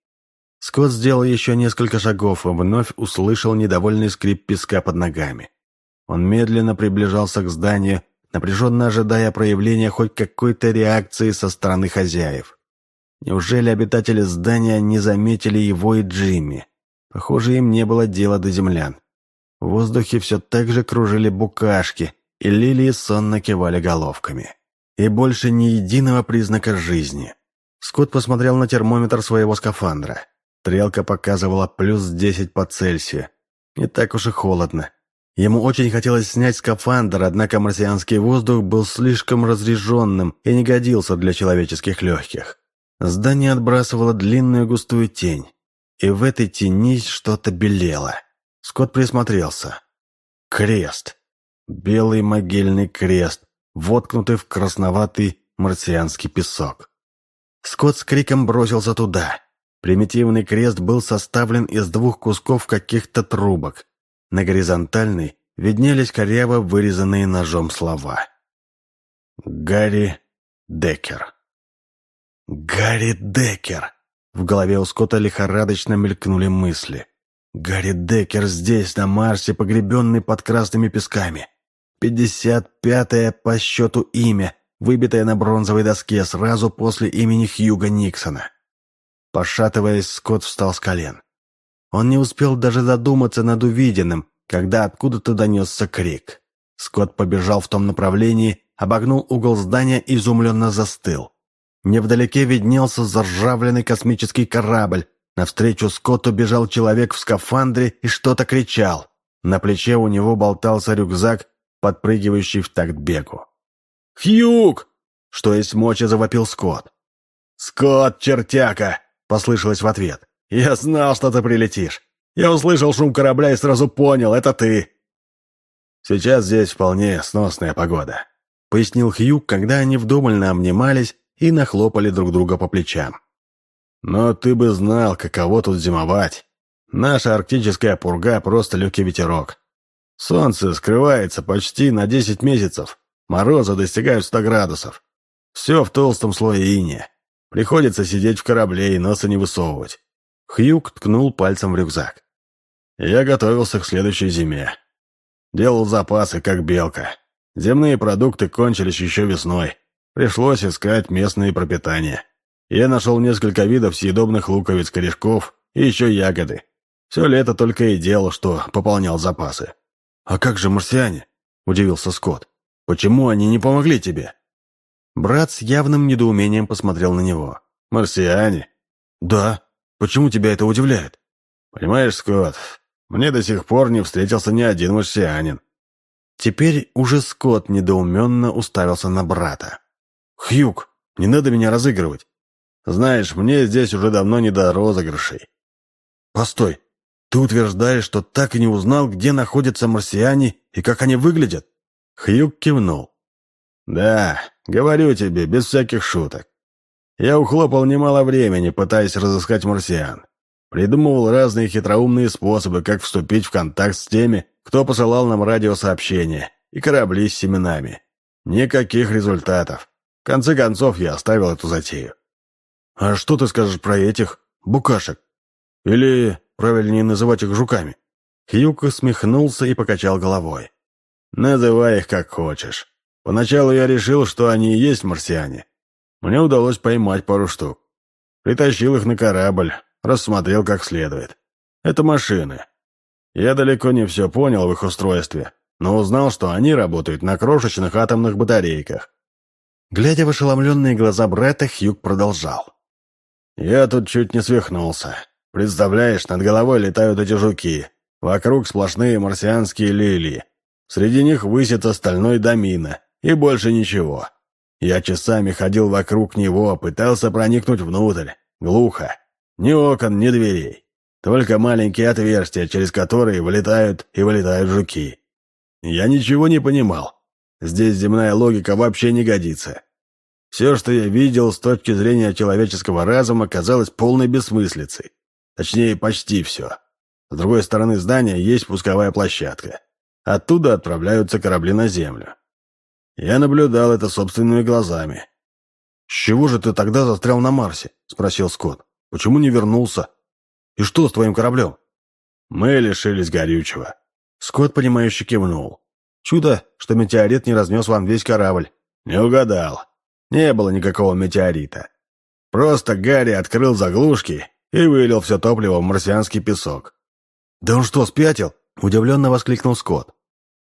Скотт сделал еще несколько шагов и вновь услышал недовольный скрип песка под ногами. Он медленно приближался к зданию, напряженно ожидая проявления хоть какой-то реакции со стороны хозяев. Неужели обитатели здания не заметили его и Джимми? Похоже, им не было дела до землян. В воздухе все так же кружили букашки, и лилии сонно кивали головками. И больше ни единого признака жизни. Скотт посмотрел на термометр своего скафандра. Стрелка показывала плюс 10 по Цельсию. Не так уж и холодно. Ему очень хотелось снять скафандр, однако марсианский воздух был слишком разреженным и не годился для человеческих легких. Здание отбрасывало длинную густую тень, и в этой тени что-то белело. Скотт присмотрелся. Крест. Белый могильный крест, воткнутый в красноватый марсианский песок. Скотт с криком бросился туда. Примитивный крест был составлен из двух кусков каких-то трубок. На горизонтальной виднелись коряво вырезанные ножом слова. Гарри Деккер. Гарри Деккер! В голове у Скотта лихорадочно мелькнули мысли. Гарри Деккер здесь, на Марсе, погребенный под красными песками. Пятьдесят пятое по счету имя, выбитое на бронзовой доске сразу после имени Хьюга Никсона. Пошатываясь, Скотт встал с колен. Он не успел даже задуматься над увиденным, когда откуда-то донесся крик. Скотт побежал в том направлении, обогнул угол здания и изумленно застыл. Невдалеке виднелся заржавленный космический корабль. Навстречу Скотту бежал человек в скафандре и что-то кричал. На плече у него болтался рюкзак, подпрыгивающий в такт бегу. «Хьюг!» — что есть мочи, завопил Скотт. «Скотт, чертяка!» — послышалось в ответ. «Я знал, что ты прилетишь. Я услышал шум корабля и сразу понял, это ты!» «Сейчас здесь вполне сносная погода», — пояснил Хьюг, когда они вдоволь обнимались и нахлопали друг друга по плечам. «Но ты бы знал, каково тут зимовать. Наша арктическая пурга — просто легкий ветерок. Солнце скрывается почти на 10 месяцев, морозы достигают 100 градусов. Все в толстом слое иния. Приходится сидеть в корабле и носа не высовывать». Хьюк ткнул пальцем в рюкзак. «Я готовился к следующей зиме. Делал запасы, как белка. Земные продукты кончились еще весной. Пришлось искать местные пропитания. Я нашел несколько видов съедобных луковиц, корешков и еще ягоды. Все лето только и делал, что пополнял запасы. «А как же марсиане?» – удивился Скотт. «Почему они не помогли тебе?» Брат с явным недоумением посмотрел на него. «Марсиане?» «Да. Почему тебя это удивляет?» «Понимаешь, Скотт, мне до сих пор не встретился ни один марсианин». Теперь уже Скотт недоуменно уставился на брата. «Хьюг, не надо меня разыгрывать. Знаешь, мне здесь уже давно не до розыгрышей». «Постой, ты утверждаешь, что так и не узнал, где находятся марсиане и как они выглядят?» Хьюг кивнул. «Да, говорю тебе, без всяких шуток. Я ухлопал немало времени, пытаясь разыскать марсиан. Придумывал разные хитроумные способы, как вступить в контакт с теми, кто посылал нам радиосообщения и корабли с семенами. Никаких результатов. В конце концов, я оставил эту затею. А что ты скажешь про этих букашек? Или, правильнее называть их жуками? Хьюк усмехнулся и покачал головой. Называй их как хочешь. Поначалу я решил, что они и есть марсиане. Мне удалось поймать пару штук. Притащил их на корабль, рассмотрел как следует. Это машины. Я далеко не все понял в их устройстве, но узнал, что они работают на крошечных атомных батарейках. Глядя в ошеломленные глаза Бретта, Хьюг продолжал. «Я тут чуть не свихнулся. Представляешь, над головой летают эти жуки. Вокруг сплошные марсианские лилии. Среди них высится стальной домина. И больше ничего. Я часами ходил вокруг него, пытался проникнуть внутрь. Глухо. Ни окон, ни дверей. Только маленькие отверстия, через которые вылетают и вылетают жуки. Я ничего не понимал. Здесь земная логика вообще не годится. Все, что я видел с точки зрения человеческого разума, казалось полной бессмыслицей. Точнее, почти все. С другой стороны здания есть пусковая площадка. Оттуда отправляются корабли на Землю. Я наблюдал это собственными глазами. «С чего же ты тогда застрял на Марсе?» — спросил Скотт. «Почему не вернулся? И что с твоим кораблем?» «Мы лишились горючего». Скотт, понимающе кивнул. «Чудо, что метеорит не разнес вам весь корабль». «Не угадал. Не было никакого метеорита. Просто Гарри открыл заглушки и вылил все топливо в марсианский песок». «Да он что, спятил?» — удивленно воскликнул Скотт.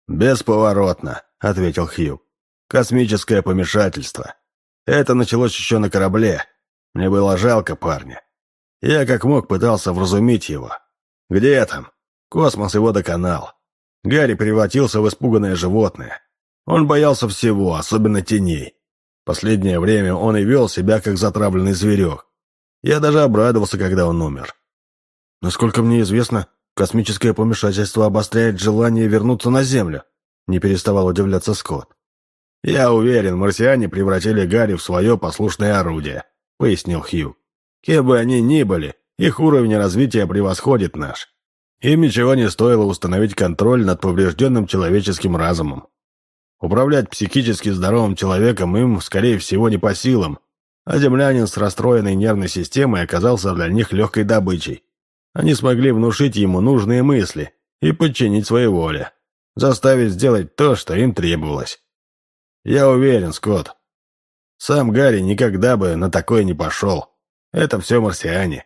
«Бесповоротно», — ответил Хью. «Космическое помешательство. Это началось еще на корабле. Мне было жалко парня. Я как мог пытался вразумить его. Где там? Космос его доконал. Гарри превратился в испуганное животное. Он боялся всего, особенно теней. Последнее время он и вел себя, как затравленный зверек. Я даже обрадовался, когда он умер. Насколько мне известно, космическое помешательство обостряет желание вернуться на Землю, не переставал удивляться Скотт. «Я уверен, марсиане превратили Гарри в свое послушное орудие», — пояснил Хью. «Кем бы они ни были, их уровень развития превосходит наш. Им ничего не стоило установить контроль над поврежденным человеческим разумом. Управлять психически здоровым человеком им, скорее всего, не по силам, а землянин с расстроенной нервной системой оказался для них легкой добычей. Они смогли внушить ему нужные мысли и подчинить своей воле, заставить сделать то, что им требовалось. Я уверен, Скотт. Сам Гарри никогда бы на такое не пошел. Это все марсиане.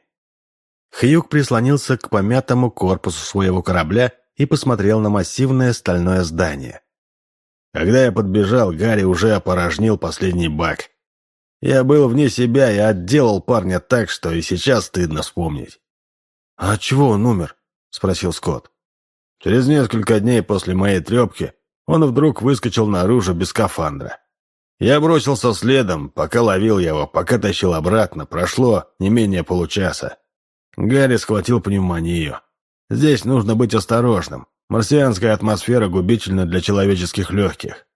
Хьюг прислонился к помятому корпусу своего корабля и посмотрел на массивное стальное здание. Когда я подбежал, Гарри уже опорожнил последний бак. Я был вне себя и отделал парня так, что и сейчас стыдно вспомнить. «А чего он умер?» — спросил Скотт. Через несколько дней после моей трепки он вдруг выскочил наружу без скафандра. Я бросился следом, пока ловил его, пока тащил обратно, прошло не менее получаса. Гарри схватил пневмонию. Здесь нужно быть осторожным. Марсианская атмосфера губительна для человеческих легких.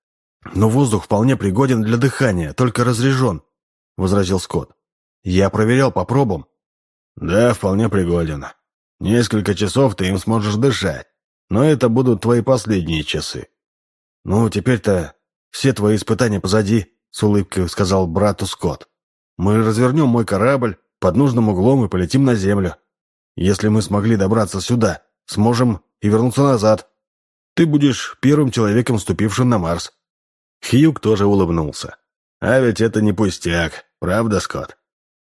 «Но воздух вполне пригоден для дыхания, только разрежен», — возразил Скотт. «Я проверял по пробам». «Да, вполне пригоден. Несколько часов ты им сможешь дышать, но это будут твои последние часы. «Ну, теперь-то все твои испытания позади», — с улыбкой сказал брату Скотт. «Мы развернем мой корабль под нужным углом и полетим на Землю. Если мы смогли добраться сюда, сможем и вернуться назад. Ты будешь первым человеком, ступившим на Марс». Хьюг тоже улыбнулся. «А ведь это не пустяк, правда, Скотт?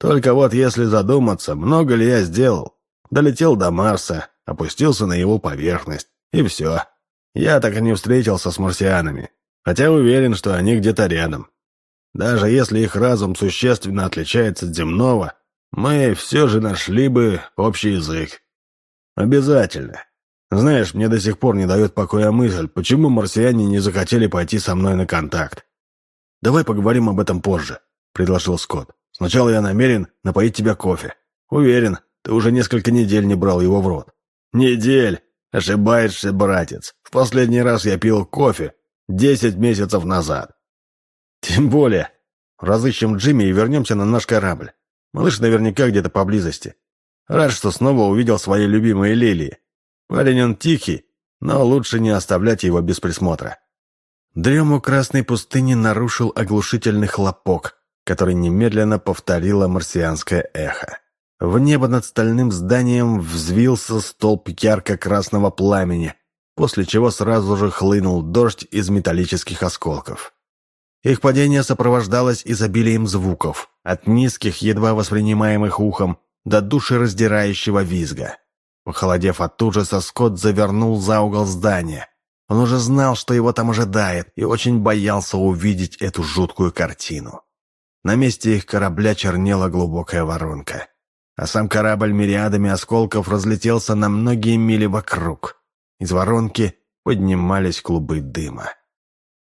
Только вот если задуматься, много ли я сделал? Долетел до Марса, опустился на его поверхность, и все. Я так и не встретился с марсианами, хотя уверен, что они где-то рядом. Даже если их разум существенно отличается от земного, мы все же нашли бы общий язык. Обязательно. Знаешь, мне до сих пор не дает покоя мысль, почему марсиане не захотели пойти со мной на контакт. «Давай поговорим об этом позже», — предложил Скотт. «Сначала я намерен напоить тебя кофе. Уверен, ты уже несколько недель не брал его в рот». «Недель? Ошибаешься, братец. В последний раз я пил кофе десять месяцев назад. Тем более. Разыщем Джимми и вернемся на наш корабль. Малыш наверняка где-то поблизости. Рад, что снова увидел свои любимые лилии. Парень он тихий, но лучше не оставлять его без присмотра. Дрему Красной пустыни нарушил оглушительный хлопок, который немедленно повторило марсианское эхо. В небо над стальным зданием взвился столб ярко-красного пламени, после чего сразу же хлынул дождь из металлических осколков. Их падение сопровождалось изобилием звуков, от низких, едва воспринимаемых ухом, до душераздирающего визга. Похолодев от ужаса, Скотт завернул за угол здания. Он уже знал, что его там ожидает, и очень боялся увидеть эту жуткую картину. На месте их корабля чернела глубокая воронка а сам корабль мириадами осколков разлетелся на многие мили вокруг. Из воронки поднимались клубы дыма.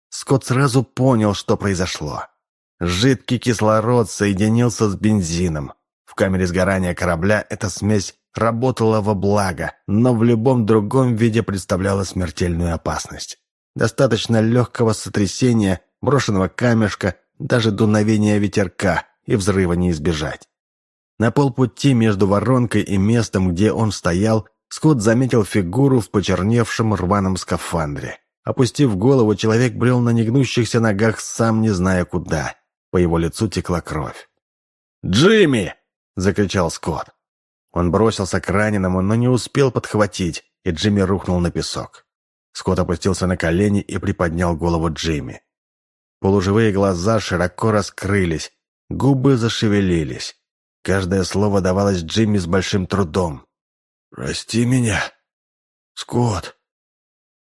Скотт сразу понял, что произошло. Жидкий кислород соединился с бензином. В камере сгорания корабля эта смесь работала во благо, но в любом другом виде представляла смертельную опасность. Достаточно легкого сотрясения, брошенного камешка, даже дуновения ветерка, и взрыва не избежать. На полпути между воронкой и местом, где он стоял, Скотт заметил фигуру в почерневшем рваном скафандре. Опустив голову, человек брел на негнущихся ногах, сам не зная куда. По его лицу текла кровь. «Джимми!» — закричал Скотт. Он бросился к раненому, но не успел подхватить, и Джимми рухнул на песок. Скотт опустился на колени и приподнял голову Джимми. Полуживые глаза широко раскрылись, губы зашевелились. Каждое слово давалось Джимми с большим трудом. «Прости меня, Скотт.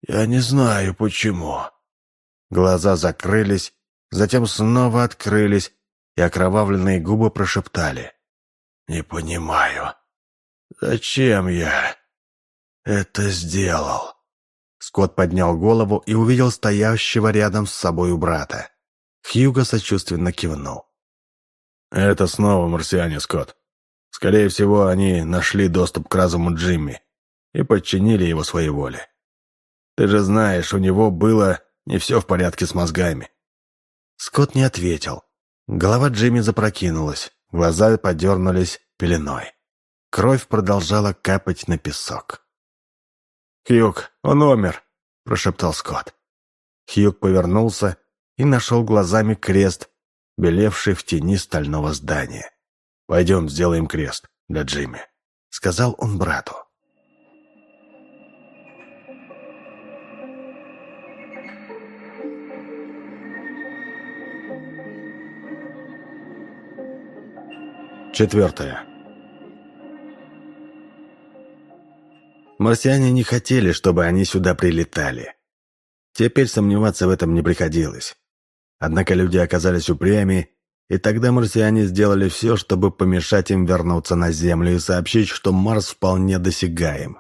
Я не знаю, почему». Глаза закрылись, затем снова открылись, и окровавленные губы прошептали. «Не понимаю, зачем я это сделал?» Скотт поднял голову и увидел стоящего рядом с собой у брата. Хьюго сочувственно кивнул. «Это снова марсиане, Скотт. Скорее всего, они нашли доступ к разуму Джимми и подчинили его своей воле. Ты же знаешь, у него было не все в порядке с мозгами». Скотт не ответил. Голова Джимми запрокинулась, глаза подернулись пеленой. Кровь продолжала капать на песок. «Хьюг, он умер!» – прошептал Скотт. Хьюг повернулся и нашел глазами крест, белевший в тени стального здания. «Пойдем сделаем крест для Джимми», — сказал он брату. Четвертое. Марсиане не хотели, чтобы они сюда прилетали. Теперь сомневаться в этом не приходилось. Однако люди оказались упрямее, и тогда марсиане сделали все, чтобы помешать им вернуться на Землю и сообщить, что Марс вполне досягаем.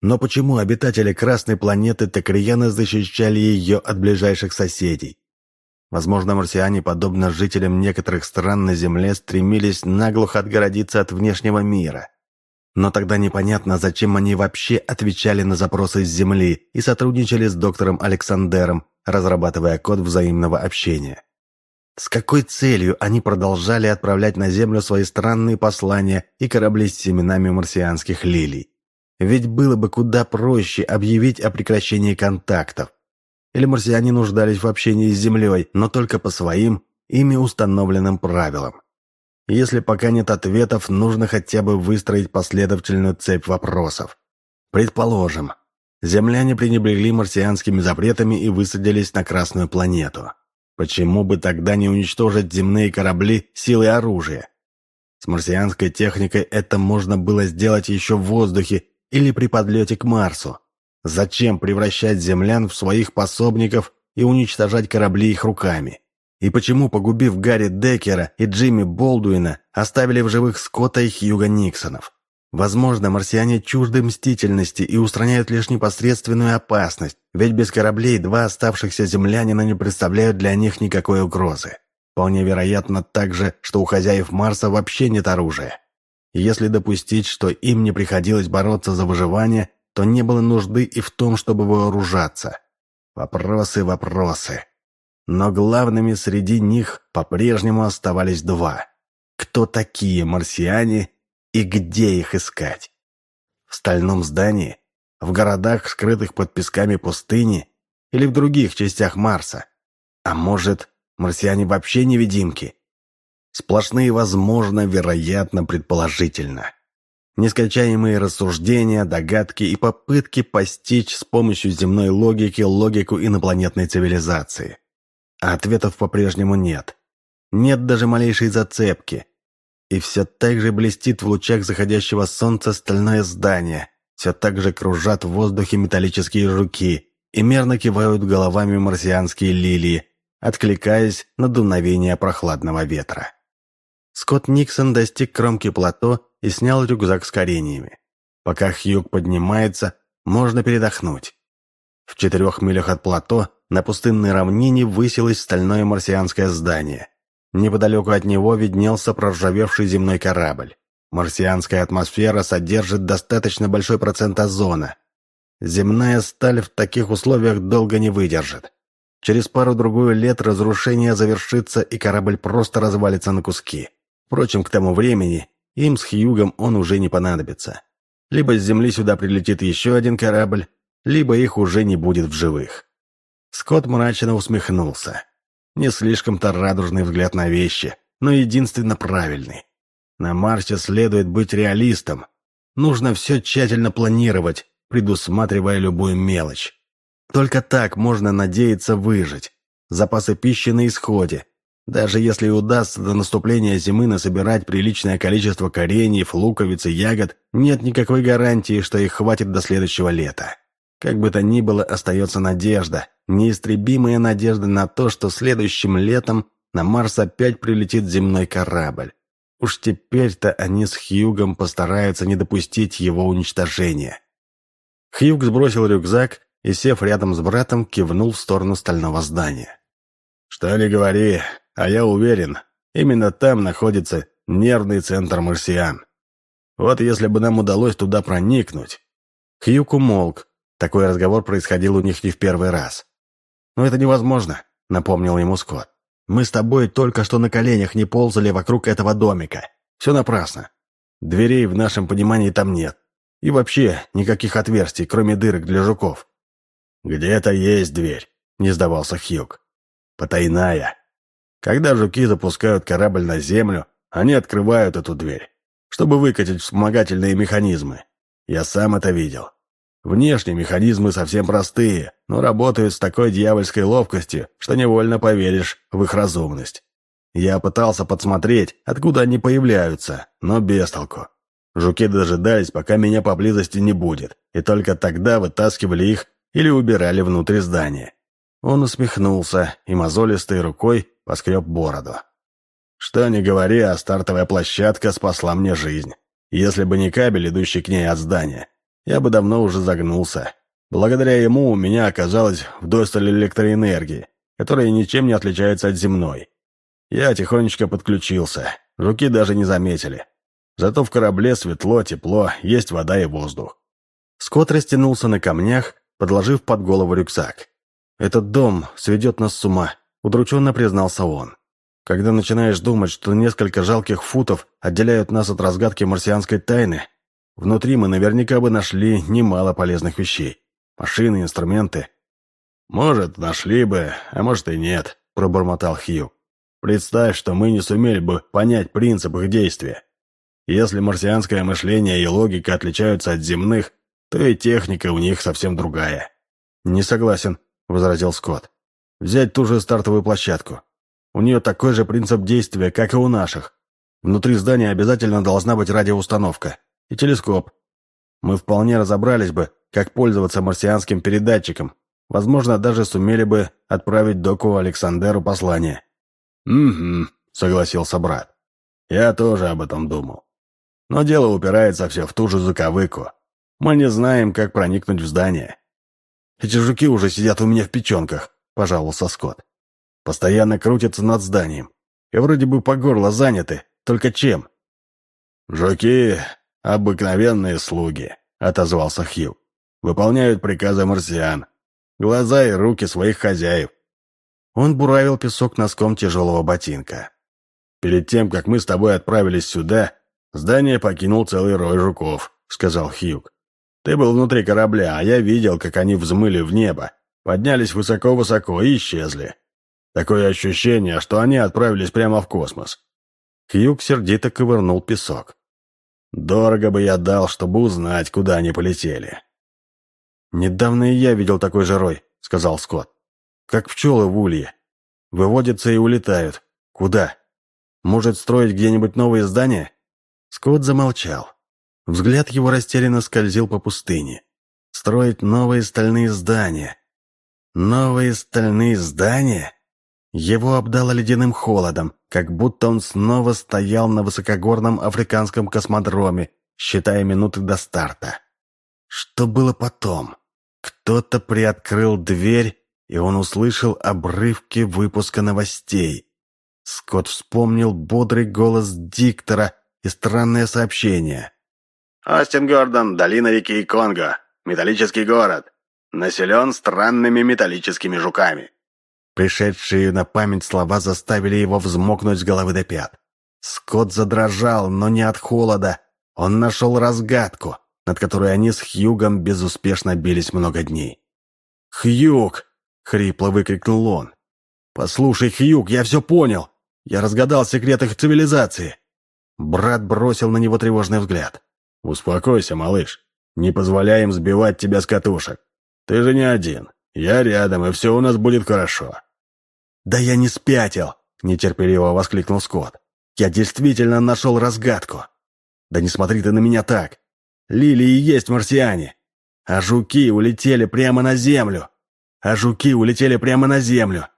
Но почему обитатели Красной планеты так рьяно защищали ее от ближайших соседей? Возможно, марсиане, подобно жителям некоторых стран на Земле, стремились наглухо отгородиться от внешнего мира. Но тогда непонятно, зачем они вообще отвечали на запросы с Земли и сотрудничали с доктором Александером, разрабатывая код взаимного общения. С какой целью они продолжали отправлять на Землю свои странные послания и корабли с семенами марсианских лилий? Ведь было бы куда проще объявить о прекращении контактов. Или марсиане нуждались в общении с Землей, но только по своим, ими установленным правилам. Если пока нет ответов, нужно хотя бы выстроить последовательную цепь вопросов. Предположим, земляне пренебрегли марсианскими запретами и высадились на Красную планету. Почему бы тогда не уничтожить земные корабли силой оружия? С марсианской техникой это можно было сделать еще в воздухе или при подлете к Марсу. Зачем превращать землян в своих пособников и уничтожать корабли их руками? И почему, погубив Гарри Деккера и Джимми Болдуина, оставили в живых Скотта и Хьюга Никсонов? Возможно, марсиане чужды мстительности и устраняют лишь непосредственную опасность, ведь без кораблей два оставшихся землянина не представляют для них никакой угрозы. Вполне вероятно также, что у хозяев Марса вообще нет оружия. Если допустить, что им не приходилось бороться за выживание, то не было нужды и в том, чтобы вооружаться. Вопросы, вопросы. Но главными среди них по-прежнему оставались два. Кто такие марсиане и где их искать? В стальном здании? В городах, скрытых под песками пустыни? Или в других частях Марса? А может, марсиане вообще невидимки? Сплошные возможно, вероятно, предположительно. Нескончаемые рассуждения, догадки и попытки постичь с помощью земной логики логику инопланетной цивилизации. А ответов по-прежнему нет. Нет даже малейшей зацепки. И все так же блестит в лучах заходящего солнца стальное здание. Все так же кружат в воздухе металлические жуки и мерно кивают головами марсианские лилии, откликаясь на дуновение прохладного ветра. Скотт Никсон достиг кромки плато и снял рюкзак с кореньями. Пока Хьюг поднимается, можно передохнуть. В четырех милях от плато на пустынной равнине высилось стальное марсианское здание. Неподалеку от него виднелся проржавевший земной корабль. Марсианская атмосфера содержит достаточно большой процент озона. Земная сталь в таких условиях долго не выдержит. Через пару-другую лет разрушение завершится, и корабль просто развалится на куски. Впрочем, к тому времени им с Хьюгом он уже не понадобится. Либо с Земли сюда прилетит еще один корабль, либо их уже не будет в живых. Скотт мрачно усмехнулся. Не слишком-то радужный взгляд на вещи, но единственно правильный. На Марсе следует быть реалистом. Нужно все тщательно планировать, предусматривая любую мелочь. Только так можно надеяться выжить. Запасы пищи на исходе. Даже если удастся до наступления зимы насобирать приличное количество кореньев, луковиц и ягод, нет никакой гарантии, что их хватит до следующего лета. Как бы то ни было, остается надежда, неистребимая надежда на то, что следующим летом на Марс опять прилетит земной корабль. Уж теперь-то они с Хьюгом постараются не допустить его уничтожения. Хьюг сбросил рюкзак и, сев рядом с братом, кивнул в сторону стального здания. «Что ли говори, а я уверен, именно там находится нервный центр марсиан. Вот если бы нам удалось туда проникнуть...» Хьюг умолк, такой разговор происходил у них не в первый раз. «Но это невозможно», — напомнил ему Скотт. «Мы с тобой только что на коленях не ползали вокруг этого домика. Все напрасно. Дверей в нашем понимании там нет. И вообще никаких отверстий, кроме дырок для жуков». «Где-то есть дверь», — не сдавался Хьюг. «Потайная. Когда жуки запускают корабль на Землю, они открывают эту дверь, чтобы выкатить вспомогательные механизмы. Я сам это видел. Внешне механизмы совсем простые, но работают с такой дьявольской ловкостью, что невольно поверишь в их разумность. Я пытался подсмотреть, откуда они появляются, но без толку. Жуки дожидались, пока меня поблизости не будет, и только тогда вытаскивали их или убирали внутрь здания. Он усмехнулся и мозолистой рукой поскреб бороду. Что ни говори, а стартовая площадка спасла мне жизнь. Если бы не кабель, идущий к ней от здания, я бы давно уже загнулся. Благодаря ему у меня оказалось вдосталь электроэнергии, которая ничем не отличается от земной. Я тихонечко подключился, жуки даже не заметили. Зато в корабле светло, тепло, есть вода и воздух. Скотт растянулся на камнях, подложив под голову рюкзак. «Этот дом сведет нас с ума», — удрученно признался он. «Когда начинаешь думать, что несколько жалких футов отделяют нас от разгадки марсианской тайны, Внутри мы наверняка бы нашли немало полезных вещей. Машины, инструменты. «Может, нашли бы, а может и нет», — пробормотал Хью. «Представь, что мы не сумели бы понять принцип их действия. Если марсианское мышление и логика отличаются от земных, то и техника у них совсем другая». «Не согласен», — возразил Скотт. «Взять ту же стартовую площадку. У нее такой же принцип действия, как и у наших. Внутри здания обязательно должна быть радиоустановка и телескоп. Мы вполне разобрались бы, как пользоваться марсианским передатчиком. Возможно, даже сумели бы отправить доку Александеру послание. «Угу», — согласился брат. «Я тоже об этом думал. Но дело упирается все в ту же заковыку. Мы не знаем, как проникнуть в здание». «Эти жуки уже сидят у меня в печенках», — пожаловался Скотт. «Постоянно крутятся над зданием. И вроде бы по горло заняты. Только чем?» «Жуки «Обыкновенные слуги», — отозвался Хью. «Выполняют приказы марсиан. Глаза и руки своих хозяев». Он буравил песок носком тяжелого ботинка. «Перед тем, как мы с тобой отправились сюда, здание покинул целый рой жуков», — сказал Хьюг. «Ты был внутри корабля, а я видел, как они взмыли в небо, поднялись высоко-высоко и исчезли. Такое ощущение, что они отправились прямо в космос». Хьюг сердито ковырнул песок. Дорого бы я дал, чтобы узнать, куда они полетели. «Недавно и я видел такой же рой», — сказал Скотт. «Как пчелы в улье. Выводятся и улетают. Куда? Может, строить где-нибудь новые здания?» Скотт замолчал. Взгляд его растерянно скользил по пустыне. «Строить новые стальные здания. Новые стальные здания?» Его обдало ледяным холодом, как будто он снова стоял на высокогорном африканском космодроме, считая минуты до старта. Что было потом? Кто-то приоткрыл дверь, и он услышал обрывки выпуска новостей. Скотт вспомнил бодрый голос диктора и странное сообщение. «Остин Гордон, долина реки Конго, металлический город, населен странными металлическими жуками. Пришедшие на память слова заставили его взмокнуть с головы до пят. Скотт задрожал, но не от холода. Он нашел разгадку. над которой они с Хьюгом безуспешно бились много дней. «Хьюг!» — хрипло выкрикнул он. «Послушай, Хьюг, я все понял. Я разгадал секрет их цивилизации». Брат бросил на него тревожный взгляд. «Успокойся, малыш. Не позволяй им сбивать тебя с катушек. Ты же не один. Я рядом, и все у нас будет хорошо». «Да я не спятил!» — нетерпеливо воскликнул Скотт. «Я действительно нашел разгадку. Да не смотри ты на меня так. Лилии есть марсиане. А жуки улетели прямо на Землю. А жуки улетели прямо на Землю.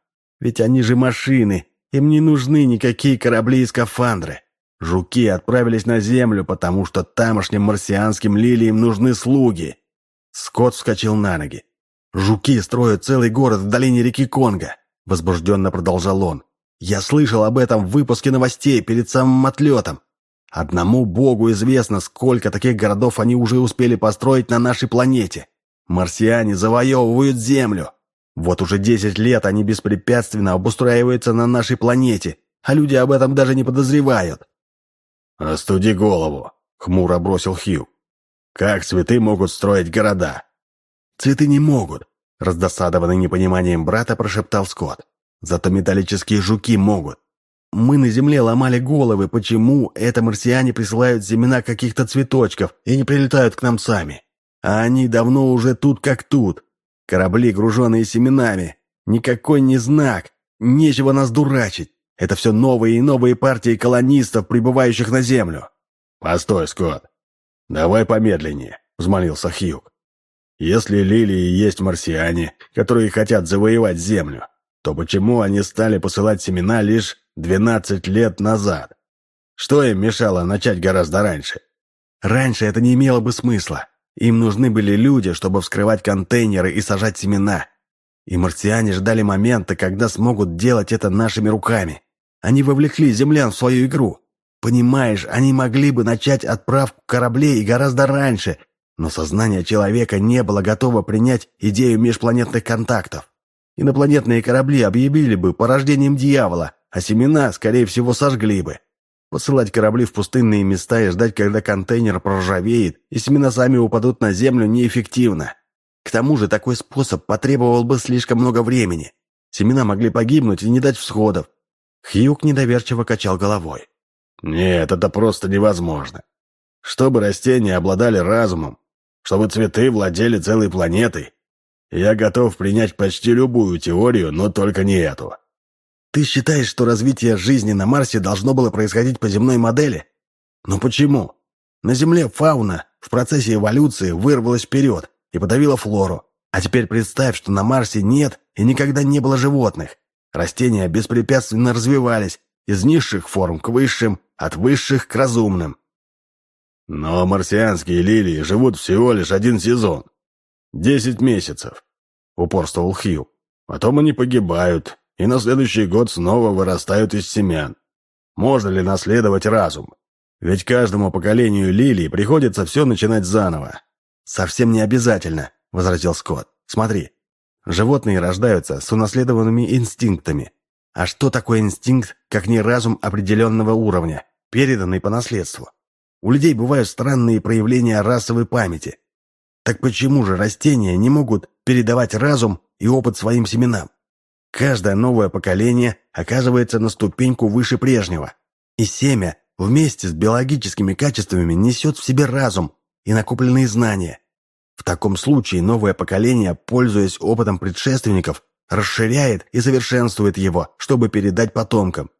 Ведь они же машины, им не нужны никакие корабли и скафандры. Жуки отправились на Землю, потому что тамошним марсианским лилиям нужны слуги. Скотт вскочил на ноги. «Жуки строят целый город в долине реки Конго», — возбужденно продолжал он. «Я слышал об этом в выпуске новостей перед самым отлетом. Одному богу известно, сколько таких городов они уже успели построить на нашей планете. Марсиане завоевывают Землю. Вот уже десять лет они беспрепятственно обустраиваются на нашей планете, а люди об этом даже не подозревают. «Остуди голову», — хмуро бросил Хью. «Как цветы могут строить города?» «Цветы не могут», — раздосадованный непониманием брата прошептал Скотт. «Зато металлические жуки могут. Мы на Земле ломали головы, почему это марсиане присылают семена каких-то цветочков и не прилетают к нам сами. А они давно уже тут как тут. Корабли, груженные семенами. Никакой не знак. Нечего нас дурачить. Это все новые и новые партии колонистов, прибывающих на Землю. «Постой, Скотт. Давай помедленнее», — взмолился Хьюг. «Если лилии есть марсиане, которые хотят завоевать Землю, то почему они стали посылать семена лишь 12 лет назад? Что им мешало начать гораздо раньше?» «Раньше это не имело бы смысла. Им нужны были люди, чтобы вскрывать контейнеры и сажать семена. И марсиане ждали момента, когда смогут делать это нашими руками. Они вовлекли землян в свою игру. Понимаешь, они могли бы начать отправку кораблей гораздо раньше, но сознание человека не было готово принять идею межпланетных контактов. Инопланетные корабли объявили бы порождением дьявола, а семена, скорее всего, сожгли бы. Посылать корабли в пустынные места и ждать, когда контейнер проржавеет, и семена сами упадут на землю, неэффективно. К тому же такой способ потребовал бы слишком много времени. Семена могли погибнуть и не дать всходов. Хьюк недоверчиво качал головой. «Нет, это просто невозможно. Чтобы растения обладали разумом, чтобы цветы владели целой планетой, я готов принять почти любую теорию, но только не эту. Ты считаешь, что развитие жизни на Марсе должно было происходить по земной модели? Но почему? На Земле фауна в процессе эволюции вырвалась вперед и подавила флору. А теперь представь, что на Марсе нет и никогда не было животных. Растения беспрепятственно развивались из низших форм к высшим, от высших к разумным. Но марсианские лилии живут всего лишь один сезон. Десять месяцев, упорствовал Хью. Потом они погибают, и на следующий год снова вырастают из семян. Можно ли наследовать разум? Ведь каждому поколению лилий приходится все начинать заново. «Совсем не обязательно», — возразил Скотт. «Смотри, животные рождаются с унаследованными инстинктами. А что такое инстинкт, как не разум определенного уровня, переданный по наследству? У людей бывают странные проявления расовой памяти. Так почему же растения не могут передавать разум и опыт своим семенам? Каждое новое поколение оказывается на ступеньку выше прежнего. И семя вместе с биологическими качествами несет в себе разум и накопленные знания. В таком случае новое поколение, пользуясь опытом предшественников, расширяет и совершенствует его, чтобы передать потомкам.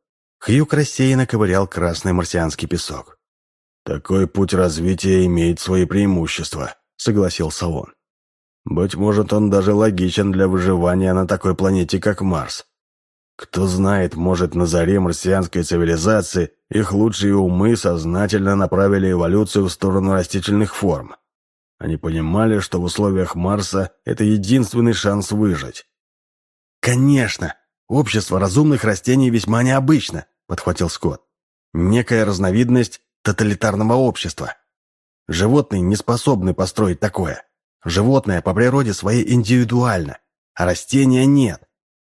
Хьюк рассеянно ковырял красный марсианский песок. «Такой путь развития имеет свои преимущества», — согласился он. Быть может, он даже логичен для выживания на такой планете, как Марс. Кто знает, может, на заре марсианской цивилизации их лучшие умы сознательно направили эволюцию в сторону растительных форм. Они понимали, что в условиях Марса это единственный шанс выжить. «Конечно! Общество разумных растений весьма необычно», — подхватил Скотт. «Некая разновидность тоталитарного общества. Животные не способны построить такое. Животное по природе своей индивидуально, а растения нет.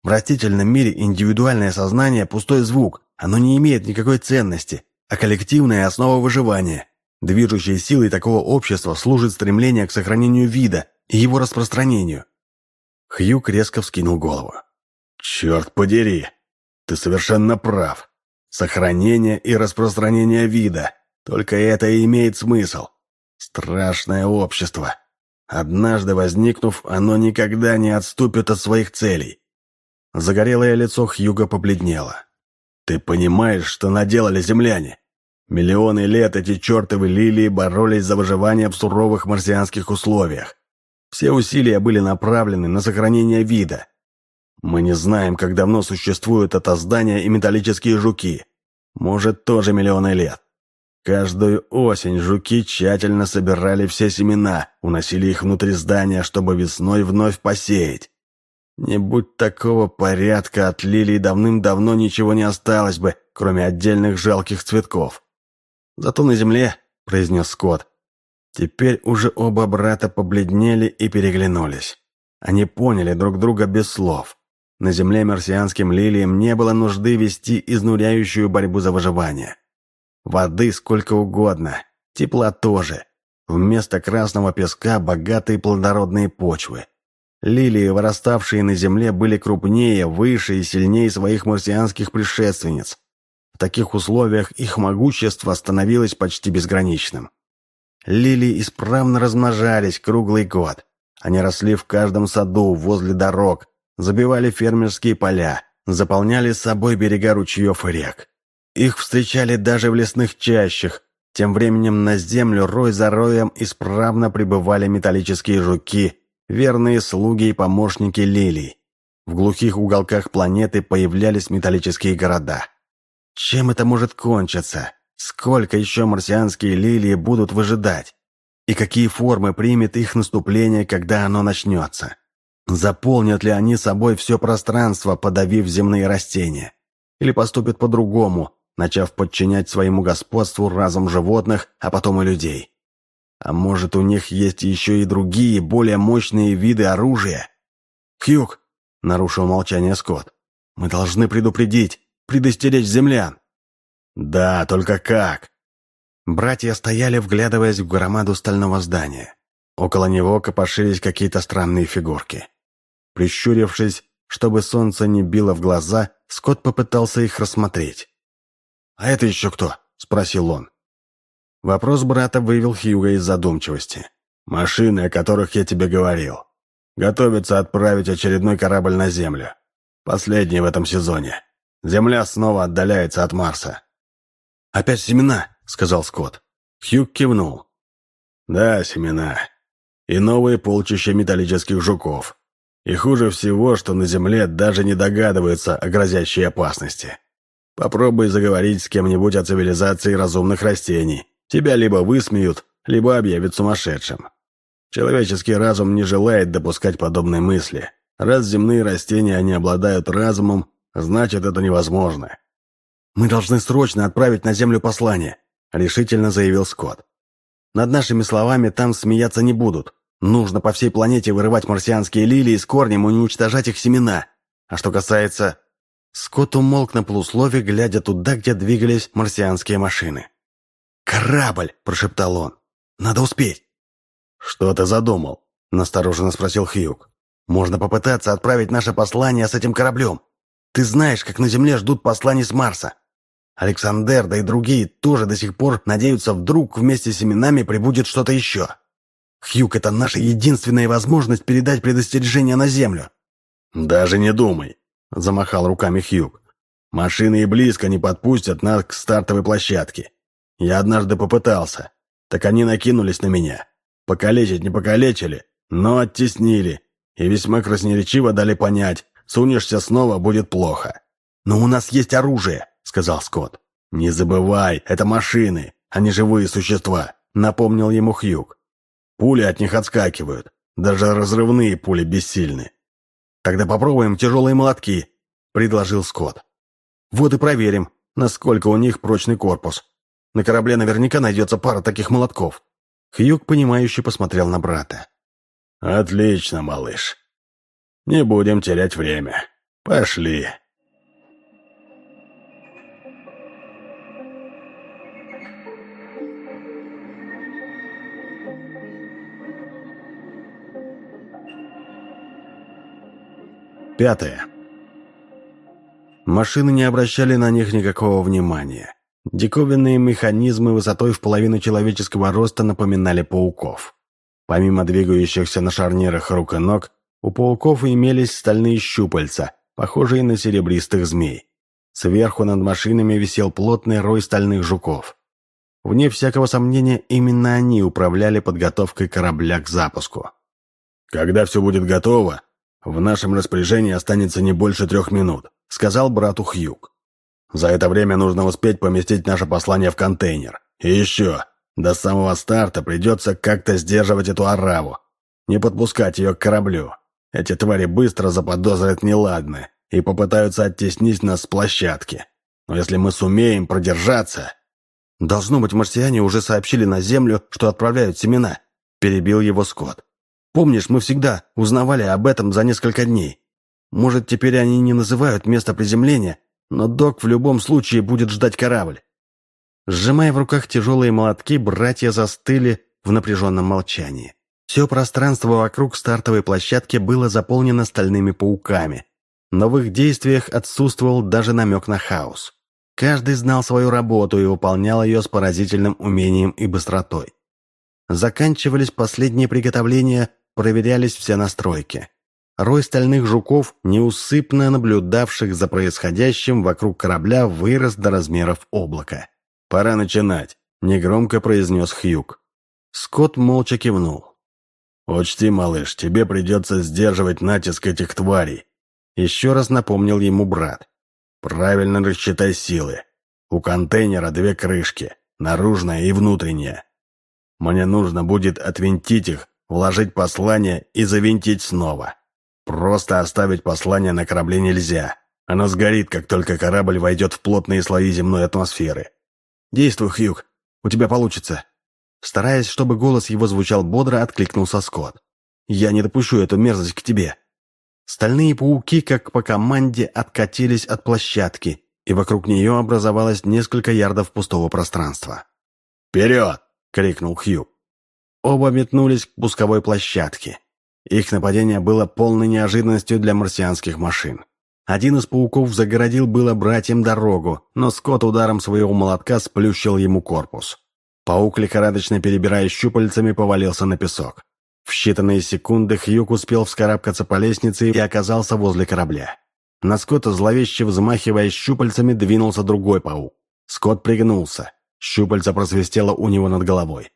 В растительном мире индивидуальное сознание – пустой звук, оно не имеет никакой ценности, а коллективная основа выживания. Движущей силой такого общества служит стремление к сохранению вида и его распространению. Хьюк резко вскинул голову. «Черт подери! Ты совершенно прав. Сохранение и распространение вида. Только это и имеет смысл. Страшное общество. Однажды возникнув, оно никогда не отступит от своих целей. Загорелое лицо Хьюга побледнело. «Ты понимаешь, что наделали земляне? Миллионы лет эти чертовы лилии боролись за выживание в суровых марсианских условиях. Все усилия были направлены на сохранение вида. Мы не знаем, как давно существуют это здание и металлические жуки. Может, тоже миллионы лет. Каждую осень жуки тщательно собирали все семена, уносили их внутрь здания, чтобы весной вновь посеять. Не будь такого порядка, от лилий давным-давно ничего не осталось бы, кроме отдельных жалких цветков. Зато на земле, — произнес Скотт. Теперь уже оба брата побледнели и переглянулись. Они поняли друг друга без слов. На земле марсианским лилиям не было нужды вести изнуряющую борьбу за выживание. Воды сколько угодно, тепла тоже. Вместо красного песка богатые плодородные почвы. Лилии, выраставшие на земле, были крупнее, выше и сильнее своих марсианских предшественниц. В таких условиях их могущество становилось почти безграничным. Лилии исправно размножались круглый год. Они росли в каждом саду, возле дорог, забивали фермерские поля, заполняли с собой берега ручьев и рек. Их встречали даже в лесных чащах. Тем временем на землю рой за роем исправно прибывали металлические жуки, верные слуги и помощники лилий. В глухих уголках планеты появлялись металлические города. Чем это может кончиться? Сколько еще марсианские лилии будут выжидать? И какие формы примет их наступление, когда оно начнется? Заполнят ли они собой все пространство, подавив земные растения? Или поступят по-другому, начав подчинять своему господству разум животных, а потом и людей. А может, у них есть еще и другие, более мощные виды оружия? «Хьюг!» — нарушил молчание Скотт. «Мы должны предупредить, предостеречь землян». «Да, только как?» Братья стояли, вглядываясь в громаду стального здания. Около него копошились какие-то странные фигурки. Прищурившись, чтобы солнце не било в глаза, Скотт попытался их рассмотреть. «А это еще кто?» — спросил он. Вопрос брата вывел Хьюга из задумчивости. «Машины, о которых я тебе говорил. Готовятся отправить очередной корабль на Землю. Последний в этом сезоне. Земля снова отдаляется от Марса». «Опять семена?» — сказал Скотт. Хьюг кивнул. «Да, семена. И новые полчища металлических жуков. И хуже всего, что на Земле даже не догадываются о грозящей опасности. Попробуй заговорить с кем-нибудь о цивилизации разумных растений. Тебя либо высмеют, либо объявят сумасшедшим. Человеческий разум не желает допускать подобной мысли. Раз земные растения не обладают разумом, значит, это невозможно. «Мы должны срочно отправить на Землю послание», — решительно заявил Скотт. «Над нашими словами там смеяться не будут. Нужно по всей планете вырывать марсианские лилии с корнем и уничтожать их семена. А что касается Скотт умолк на полуслове, глядя туда, где двигались марсианские машины. «Корабль!» – прошептал он. «Надо успеть!» «Что ты задумал?» – настороженно спросил Хьюг. «Можно попытаться отправить наше послание с этим кораблем. Ты знаешь, как на Земле ждут посланий с Марса. Александр, да и другие тоже до сих пор надеются, вдруг вместе с семенами прибудет что-то еще. Хьюг, это наша единственная возможность передать предостережение на Землю». «Даже не думай», — замахал руками Хьюг. «Машины и близко не подпустят нас к стартовой площадке. Я однажды попытался. Так они накинулись на меня. Покалечить не покалечили, но оттеснили. И весьма красноречиво дали понять, сунешься снова, будет плохо». «Но у нас есть оружие», — сказал Скотт. «Не забывай, это машины, а не живые существа», — напомнил ему Хьюг. «Пули от них отскакивают. Даже разрывные пули бессильны. «Тогда попробуем тяжелые молотки», — предложил Скотт. «Вот и проверим, насколько у них прочный корпус. На корабле наверняка найдется пара таких молотков». Хьюг, понимающе посмотрел на брата. «Отлично, малыш. Не будем терять время. Пошли». Пятое. Машины не обращали на них никакого внимания. Диковинные механизмы высотой в половину человеческого роста напоминали пауков. Помимо двигающихся на шарнирах рук и ног, у пауков имелись стальные щупальца, похожие на серебристых змей. Сверху над машинами висел плотный рой стальных жуков. Вне всякого сомнения, именно они управляли подготовкой корабля к запуску. «Когда все будет готово, в нашем распоряжении останется не больше трех минут», сказал брату Хьюг. «За это время нужно успеть поместить наше послание в контейнер. И еще, до самого старта придется как-то сдерживать эту ораву, не подпускать ее к кораблю. Эти твари быстро заподозрят неладное и попытаются оттеснить нас с площадки. Но если мы сумеем продержаться...» «Должно быть, марсиане уже сообщили на Землю, что отправляют семена», — перебил его Скотт. «Помнишь, мы всегда узнавали об этом за несколько дней. Может, теперь они не называют место приземления, но док в любом случае будет ждать корабль». Сжимая в руках тяжелые молотки, братья застыли в напряженном молчании. Все пространство вокруг стартовой площадки было заполнено стальными пауками, но в их действиях отсутствовал даже намек на хаос. Каждый знал свою работу и выполнял ее с поразительным умением и быстротой. Заканчивались последние приготовления, проверялись все настройки. Рой стальных жуков, неусыпно наблюдавших за происходящим вокруг корабля, вырос до размеров облака. «Пора начинать», — негромко произнес Хьюг. Скотт молча кивнул. «Учти, малыш, тебе придется сдерживать натиск этих тварей», — еще раз напомнил ему брат. «Правильно рассчитай силы. У контейнера две крышки, наружная и внутренняя. Мне нужно будет отвинтить их, вложить послание и завинтить снова. Просто оставить послание на корабле нельзя. Оно сгорит, как только корабль войдет в плотные слои земной атмосферы. Действуй, Хьюг, у тебя получится. Стараясь, чтобы голос его звучал бодро, откликнулся Скотт. «Я не допущу эту мерзость к тебе». Стальные пауки, как по команде, откатились от площадки, и вокруг нее образовалось несколько ярдов пустого пространства. «Вперед!» — крикнул Хью. Оба метнулись к пусковой площадке. Их нападение было полной неожиданностью для марсианских машин. Один из пауков загородил было братьям дорогу, но Скотт ударом своего молотка сплющил ему корпус. Паук, лихорадочно перебирая щупальцами, повалился на песок. В считанные секунды Хьюк успел вскарабкаться по лестнице и оказался возле корабля. На Скотта, зловеще взмахивая щупальцами, двинулся другой паук. Скотт пригнулся. Щупальца просвистело у него над головой.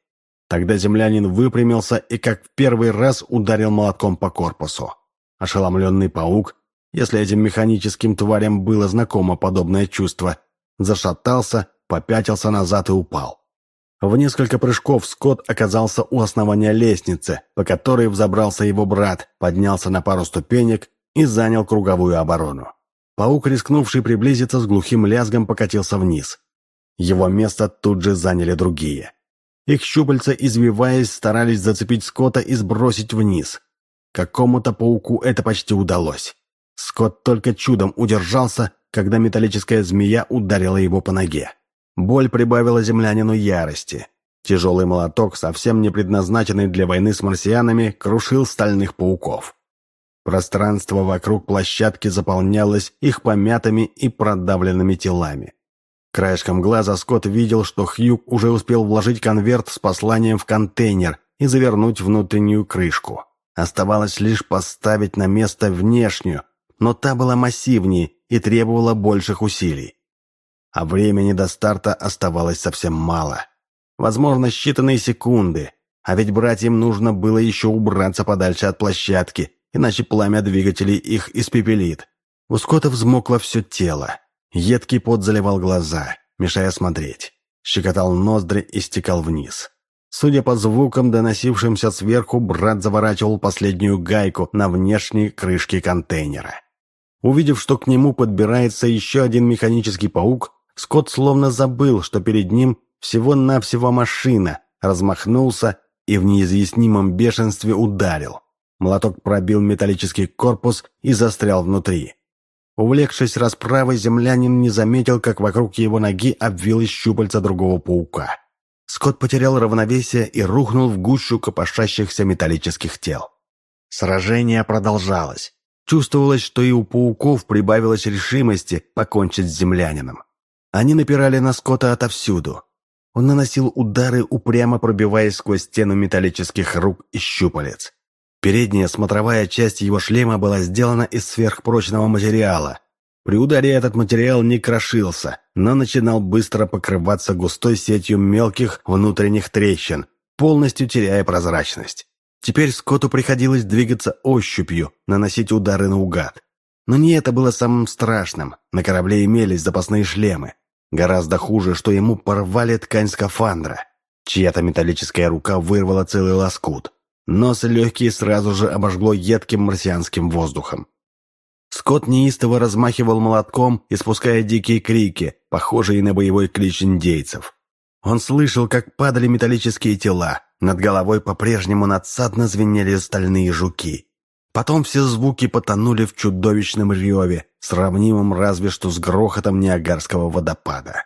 Тогда землянин выпрямился и как в первый раз ударил молотком по корпусу. Ошеломленный паук, если этим механическим тварям было знакомо подобное чувство, зашатался, попятился назад и упал. В несколько прыжков Скотт оказался у основания лестницы, по которой взобрался его брат, поднялся на пару ступенек и занял круговую оборону. Паук, рискнувший приблизиться, с глухим лязгом покатился вниз. Его место тут же заняли другие. Их щупальца, извиваясь, старались зацепить Скотта и сбросить вниз. Какому-то пауку это почти удалось. Скотт только чудом удержался, когда металлическая змея ударила его по ноге. Боль прибавила землянину ярости. Тяжелый молоток, совсем не предназначенный для войны с марсианами, крушил стальных пауков. Пространство вокруг площадки заполнялось их помятыми и продавленными телами. Краешком глаза Скотт видел, что Хьюг уже успел вложить конверт с посланием в контейнер и завернуть внутреннюю крышку. Оставалось лишь поставить на место внешнюю, но та была массивнее и требовала больших усилий а времени до старта оставалось совсем мало. Возможно, считанные секунды, а ведь братьям нужно было еще убраться подальше от площадки, иначе пламя двигателей их испепелит. У Скотта взмокло все тело. Едкий пот заливал глаза, мешая смотреть. Щекотал ноздри и стекал вниз. Судя по звукам, доносившимся сверху, брат заворачивал последнюю гайку на внешней крышке контейнера. Увидев, что к нему подбирается еще один механический паук, Скотт словно забыл, что перед ним всего-навсего машина, размахнулся и в неизъяснимом бешенстве ударил. Молоток пробил металлический корпус и застрял внутри. Увлекшись расправой, землянин не заметил, как вокруг его ноги обвилось щупальца другого паука. Скотт потерял равновесие и рухнул в гущу копошащихся металлических тел. Сражение продолжалось. Чувствовалось, что и у пауков прибавилось решимости покончить с землянином. Они напирали на Скотта отовсюду. Он наносил удары, упрямо пробиваясь сквозь стену металлических рук и щупалец. Передняя смотровая часть его шлема была сделана из сверхпрочного материала. При ударе этот материал не крошился, но начинал быстро покрываться густой сетью мелких внутренних трещин, полностью теряя прозрачность. Теперь Скотту приходилось двигаться ощупью, наносить удары наугад. Но не это было самым страшным. На корабле имелись запасные шлемы. Гораздо хуже, что ему порвали ткань скафандра. Чья-то металлическая рука вырвала целый лоскут. Нос и легкие сразу же обожгло едким марсианским воздухом. Скотт неистово размахивал молотком, испуская дикие крики, похожие на боевой клич индейцев. Он слышал, как падали металлические тела, над головой по-прежнему надсадно звенели стальные жуки. Потом все звуки потонули в чудовищном реве, сравнимом разве что с грохотом Ниагарского водопада.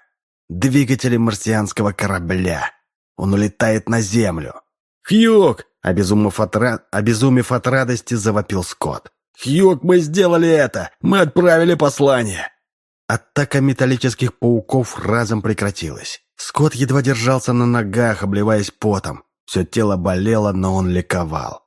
Двигатели марсианского корабля. Он улетает на землю. «Хьюк!» Обезумев от, ра... Обезумев от радости, завопил Скотт. «Хьюк, мы сделали это! Мы отправили послание!» Атака металлических пауков разом прекратилась. Скотт едва держался на ногах, обливаясь потом. Все тело болело, но он ликовал.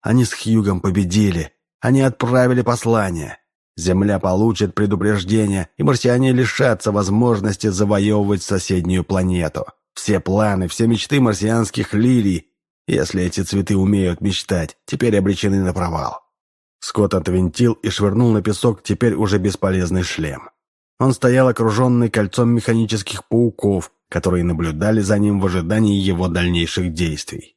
Они с Хьюгом победили. Они отправили послание. Земля получит предупреждение, и марсиане лишатся возможности завоевывать соседнюю планету. Все планы, все мечты марсианских лилий если эти цветы умеют мечтать, теперь обречены на провал. Скотт отвинтил и швырнул на песок теперь уже бесполезный шлем. Он стоял окруженный кольцом механических пауков, которые наблюдали за ним в ожидании его дальнейших действий.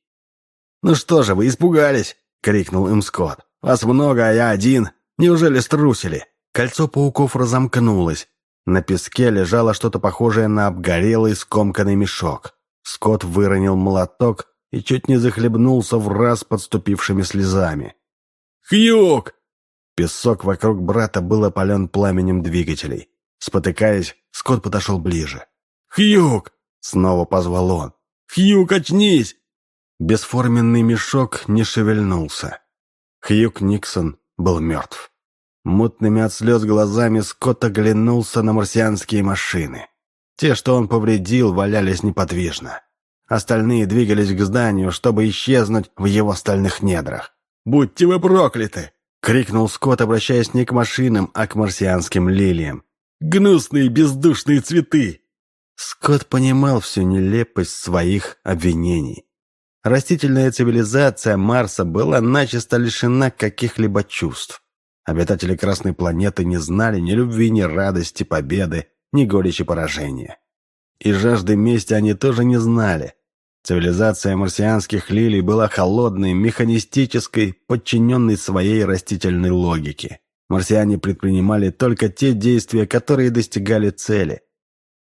«Ну что же, вы испугались?» — крикнул им Скотт. «Вас много, а я один. Неужели струсили?» Кольцо пауков разомкнулось. На песке лежало что-то похожее на обгорелый скомканный мешок. Скотт выронил молоток и чуть не захлебнулся в раз подступившими слезами. «Хьюк!» Песок вокруг брата был опален пламенем двигателей. Спотыкаясь, Скотт подошел ближе. «Хьюк!» — снова позвал он. «Хьюк, очнись!» Бесформенный мешок не шевельнулся. Хьюк Никсон был мертв. Мутными от слез глазами Скотт оглянулся на марсианские машины. Те, что он повредил, валялись неподвижно. Остальные двигались к зданию, чтобы исчезнуть в его стальных недрах. «Будьте вы прокляты!» — крикнул Скотт, обращаясь не к машинам, а к марсианским лилиям. «Гнусные бездушные цветы!» Скотт понимал всю нелепость своих обвинений. Растительная цивилизация Марса была начисто лишена каких-либо чувств. Обитатели Красной планеты не знали ни любви, ни радости победы, ни горечи поражения. И жажды мести они тоже не знали. Цивилизация марсианских лилий была холодной, механистической, подчиненной своей растительной логике. Марсиане предпринимали только те действия, которые достигали цели.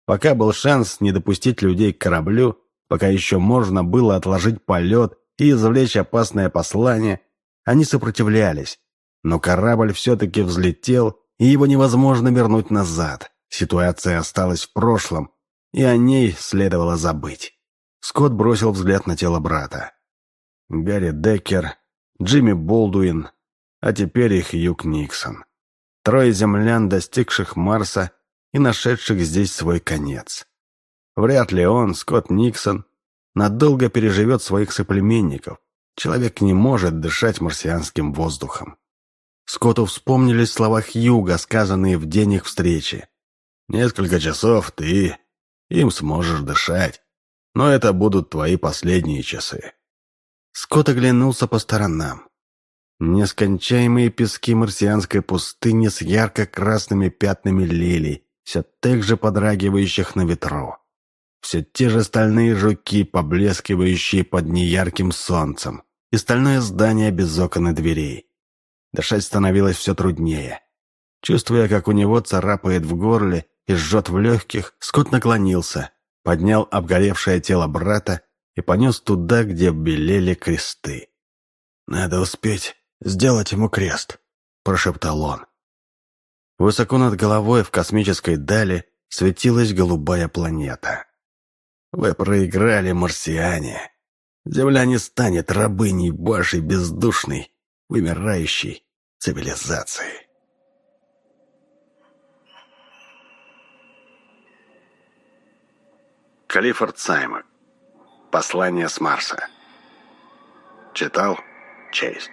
Пока был шанс не допустить людей к кораблю, пока еще можно было отложить полет и извлечь опасное послание, они сопротивлялись. Но корабль все-таки взлетел, и его невозможно вернуть назад. Ситуация осталась в прошлом, и о ней следовало забыть. Скотт бросил взгляд на тело брата. Гарри Деккер, Джимми Болдуин, а теперь их Юг Никсон. Трое землян, достигших Марса и нашедших здесь свой конец. Вряд ли он, Скотт Никсон, надолго переживет своих соплеменников. Человек не может дышать марсианским воздухом. Скотту вспомнились слова Хьюга, сказанные в день их встречи. «Несколько часов ты им сможешь дышать. Но это будут твои последние часы». Скотт оглянулся по сторонам. Нескончаемые пески марсианской пустыни с ярко-красными пятнами лилий, все тех же подрагивающих на ветру. Все те же стальные жуки, поблескивающие под неярким солнцем, и стальное здание без окон и дверей. Дышать становилось все труднее. Чувствуя, как у него царапает в горле, и жжет в легких, Скотт наклонился, поднял обгоревшее тело брата и понес туда, где белели кресты. «Надо успеть сделать ему крест», — прошептал он. Высоко над головой в космической дали светилась голубая планета. «Вы проиграли, марсиане. Земля не станет рабыней вашей бездушной, вымирающей, цивилизации. Калифорд Саймак. Послание с Марса. Читал Чейз.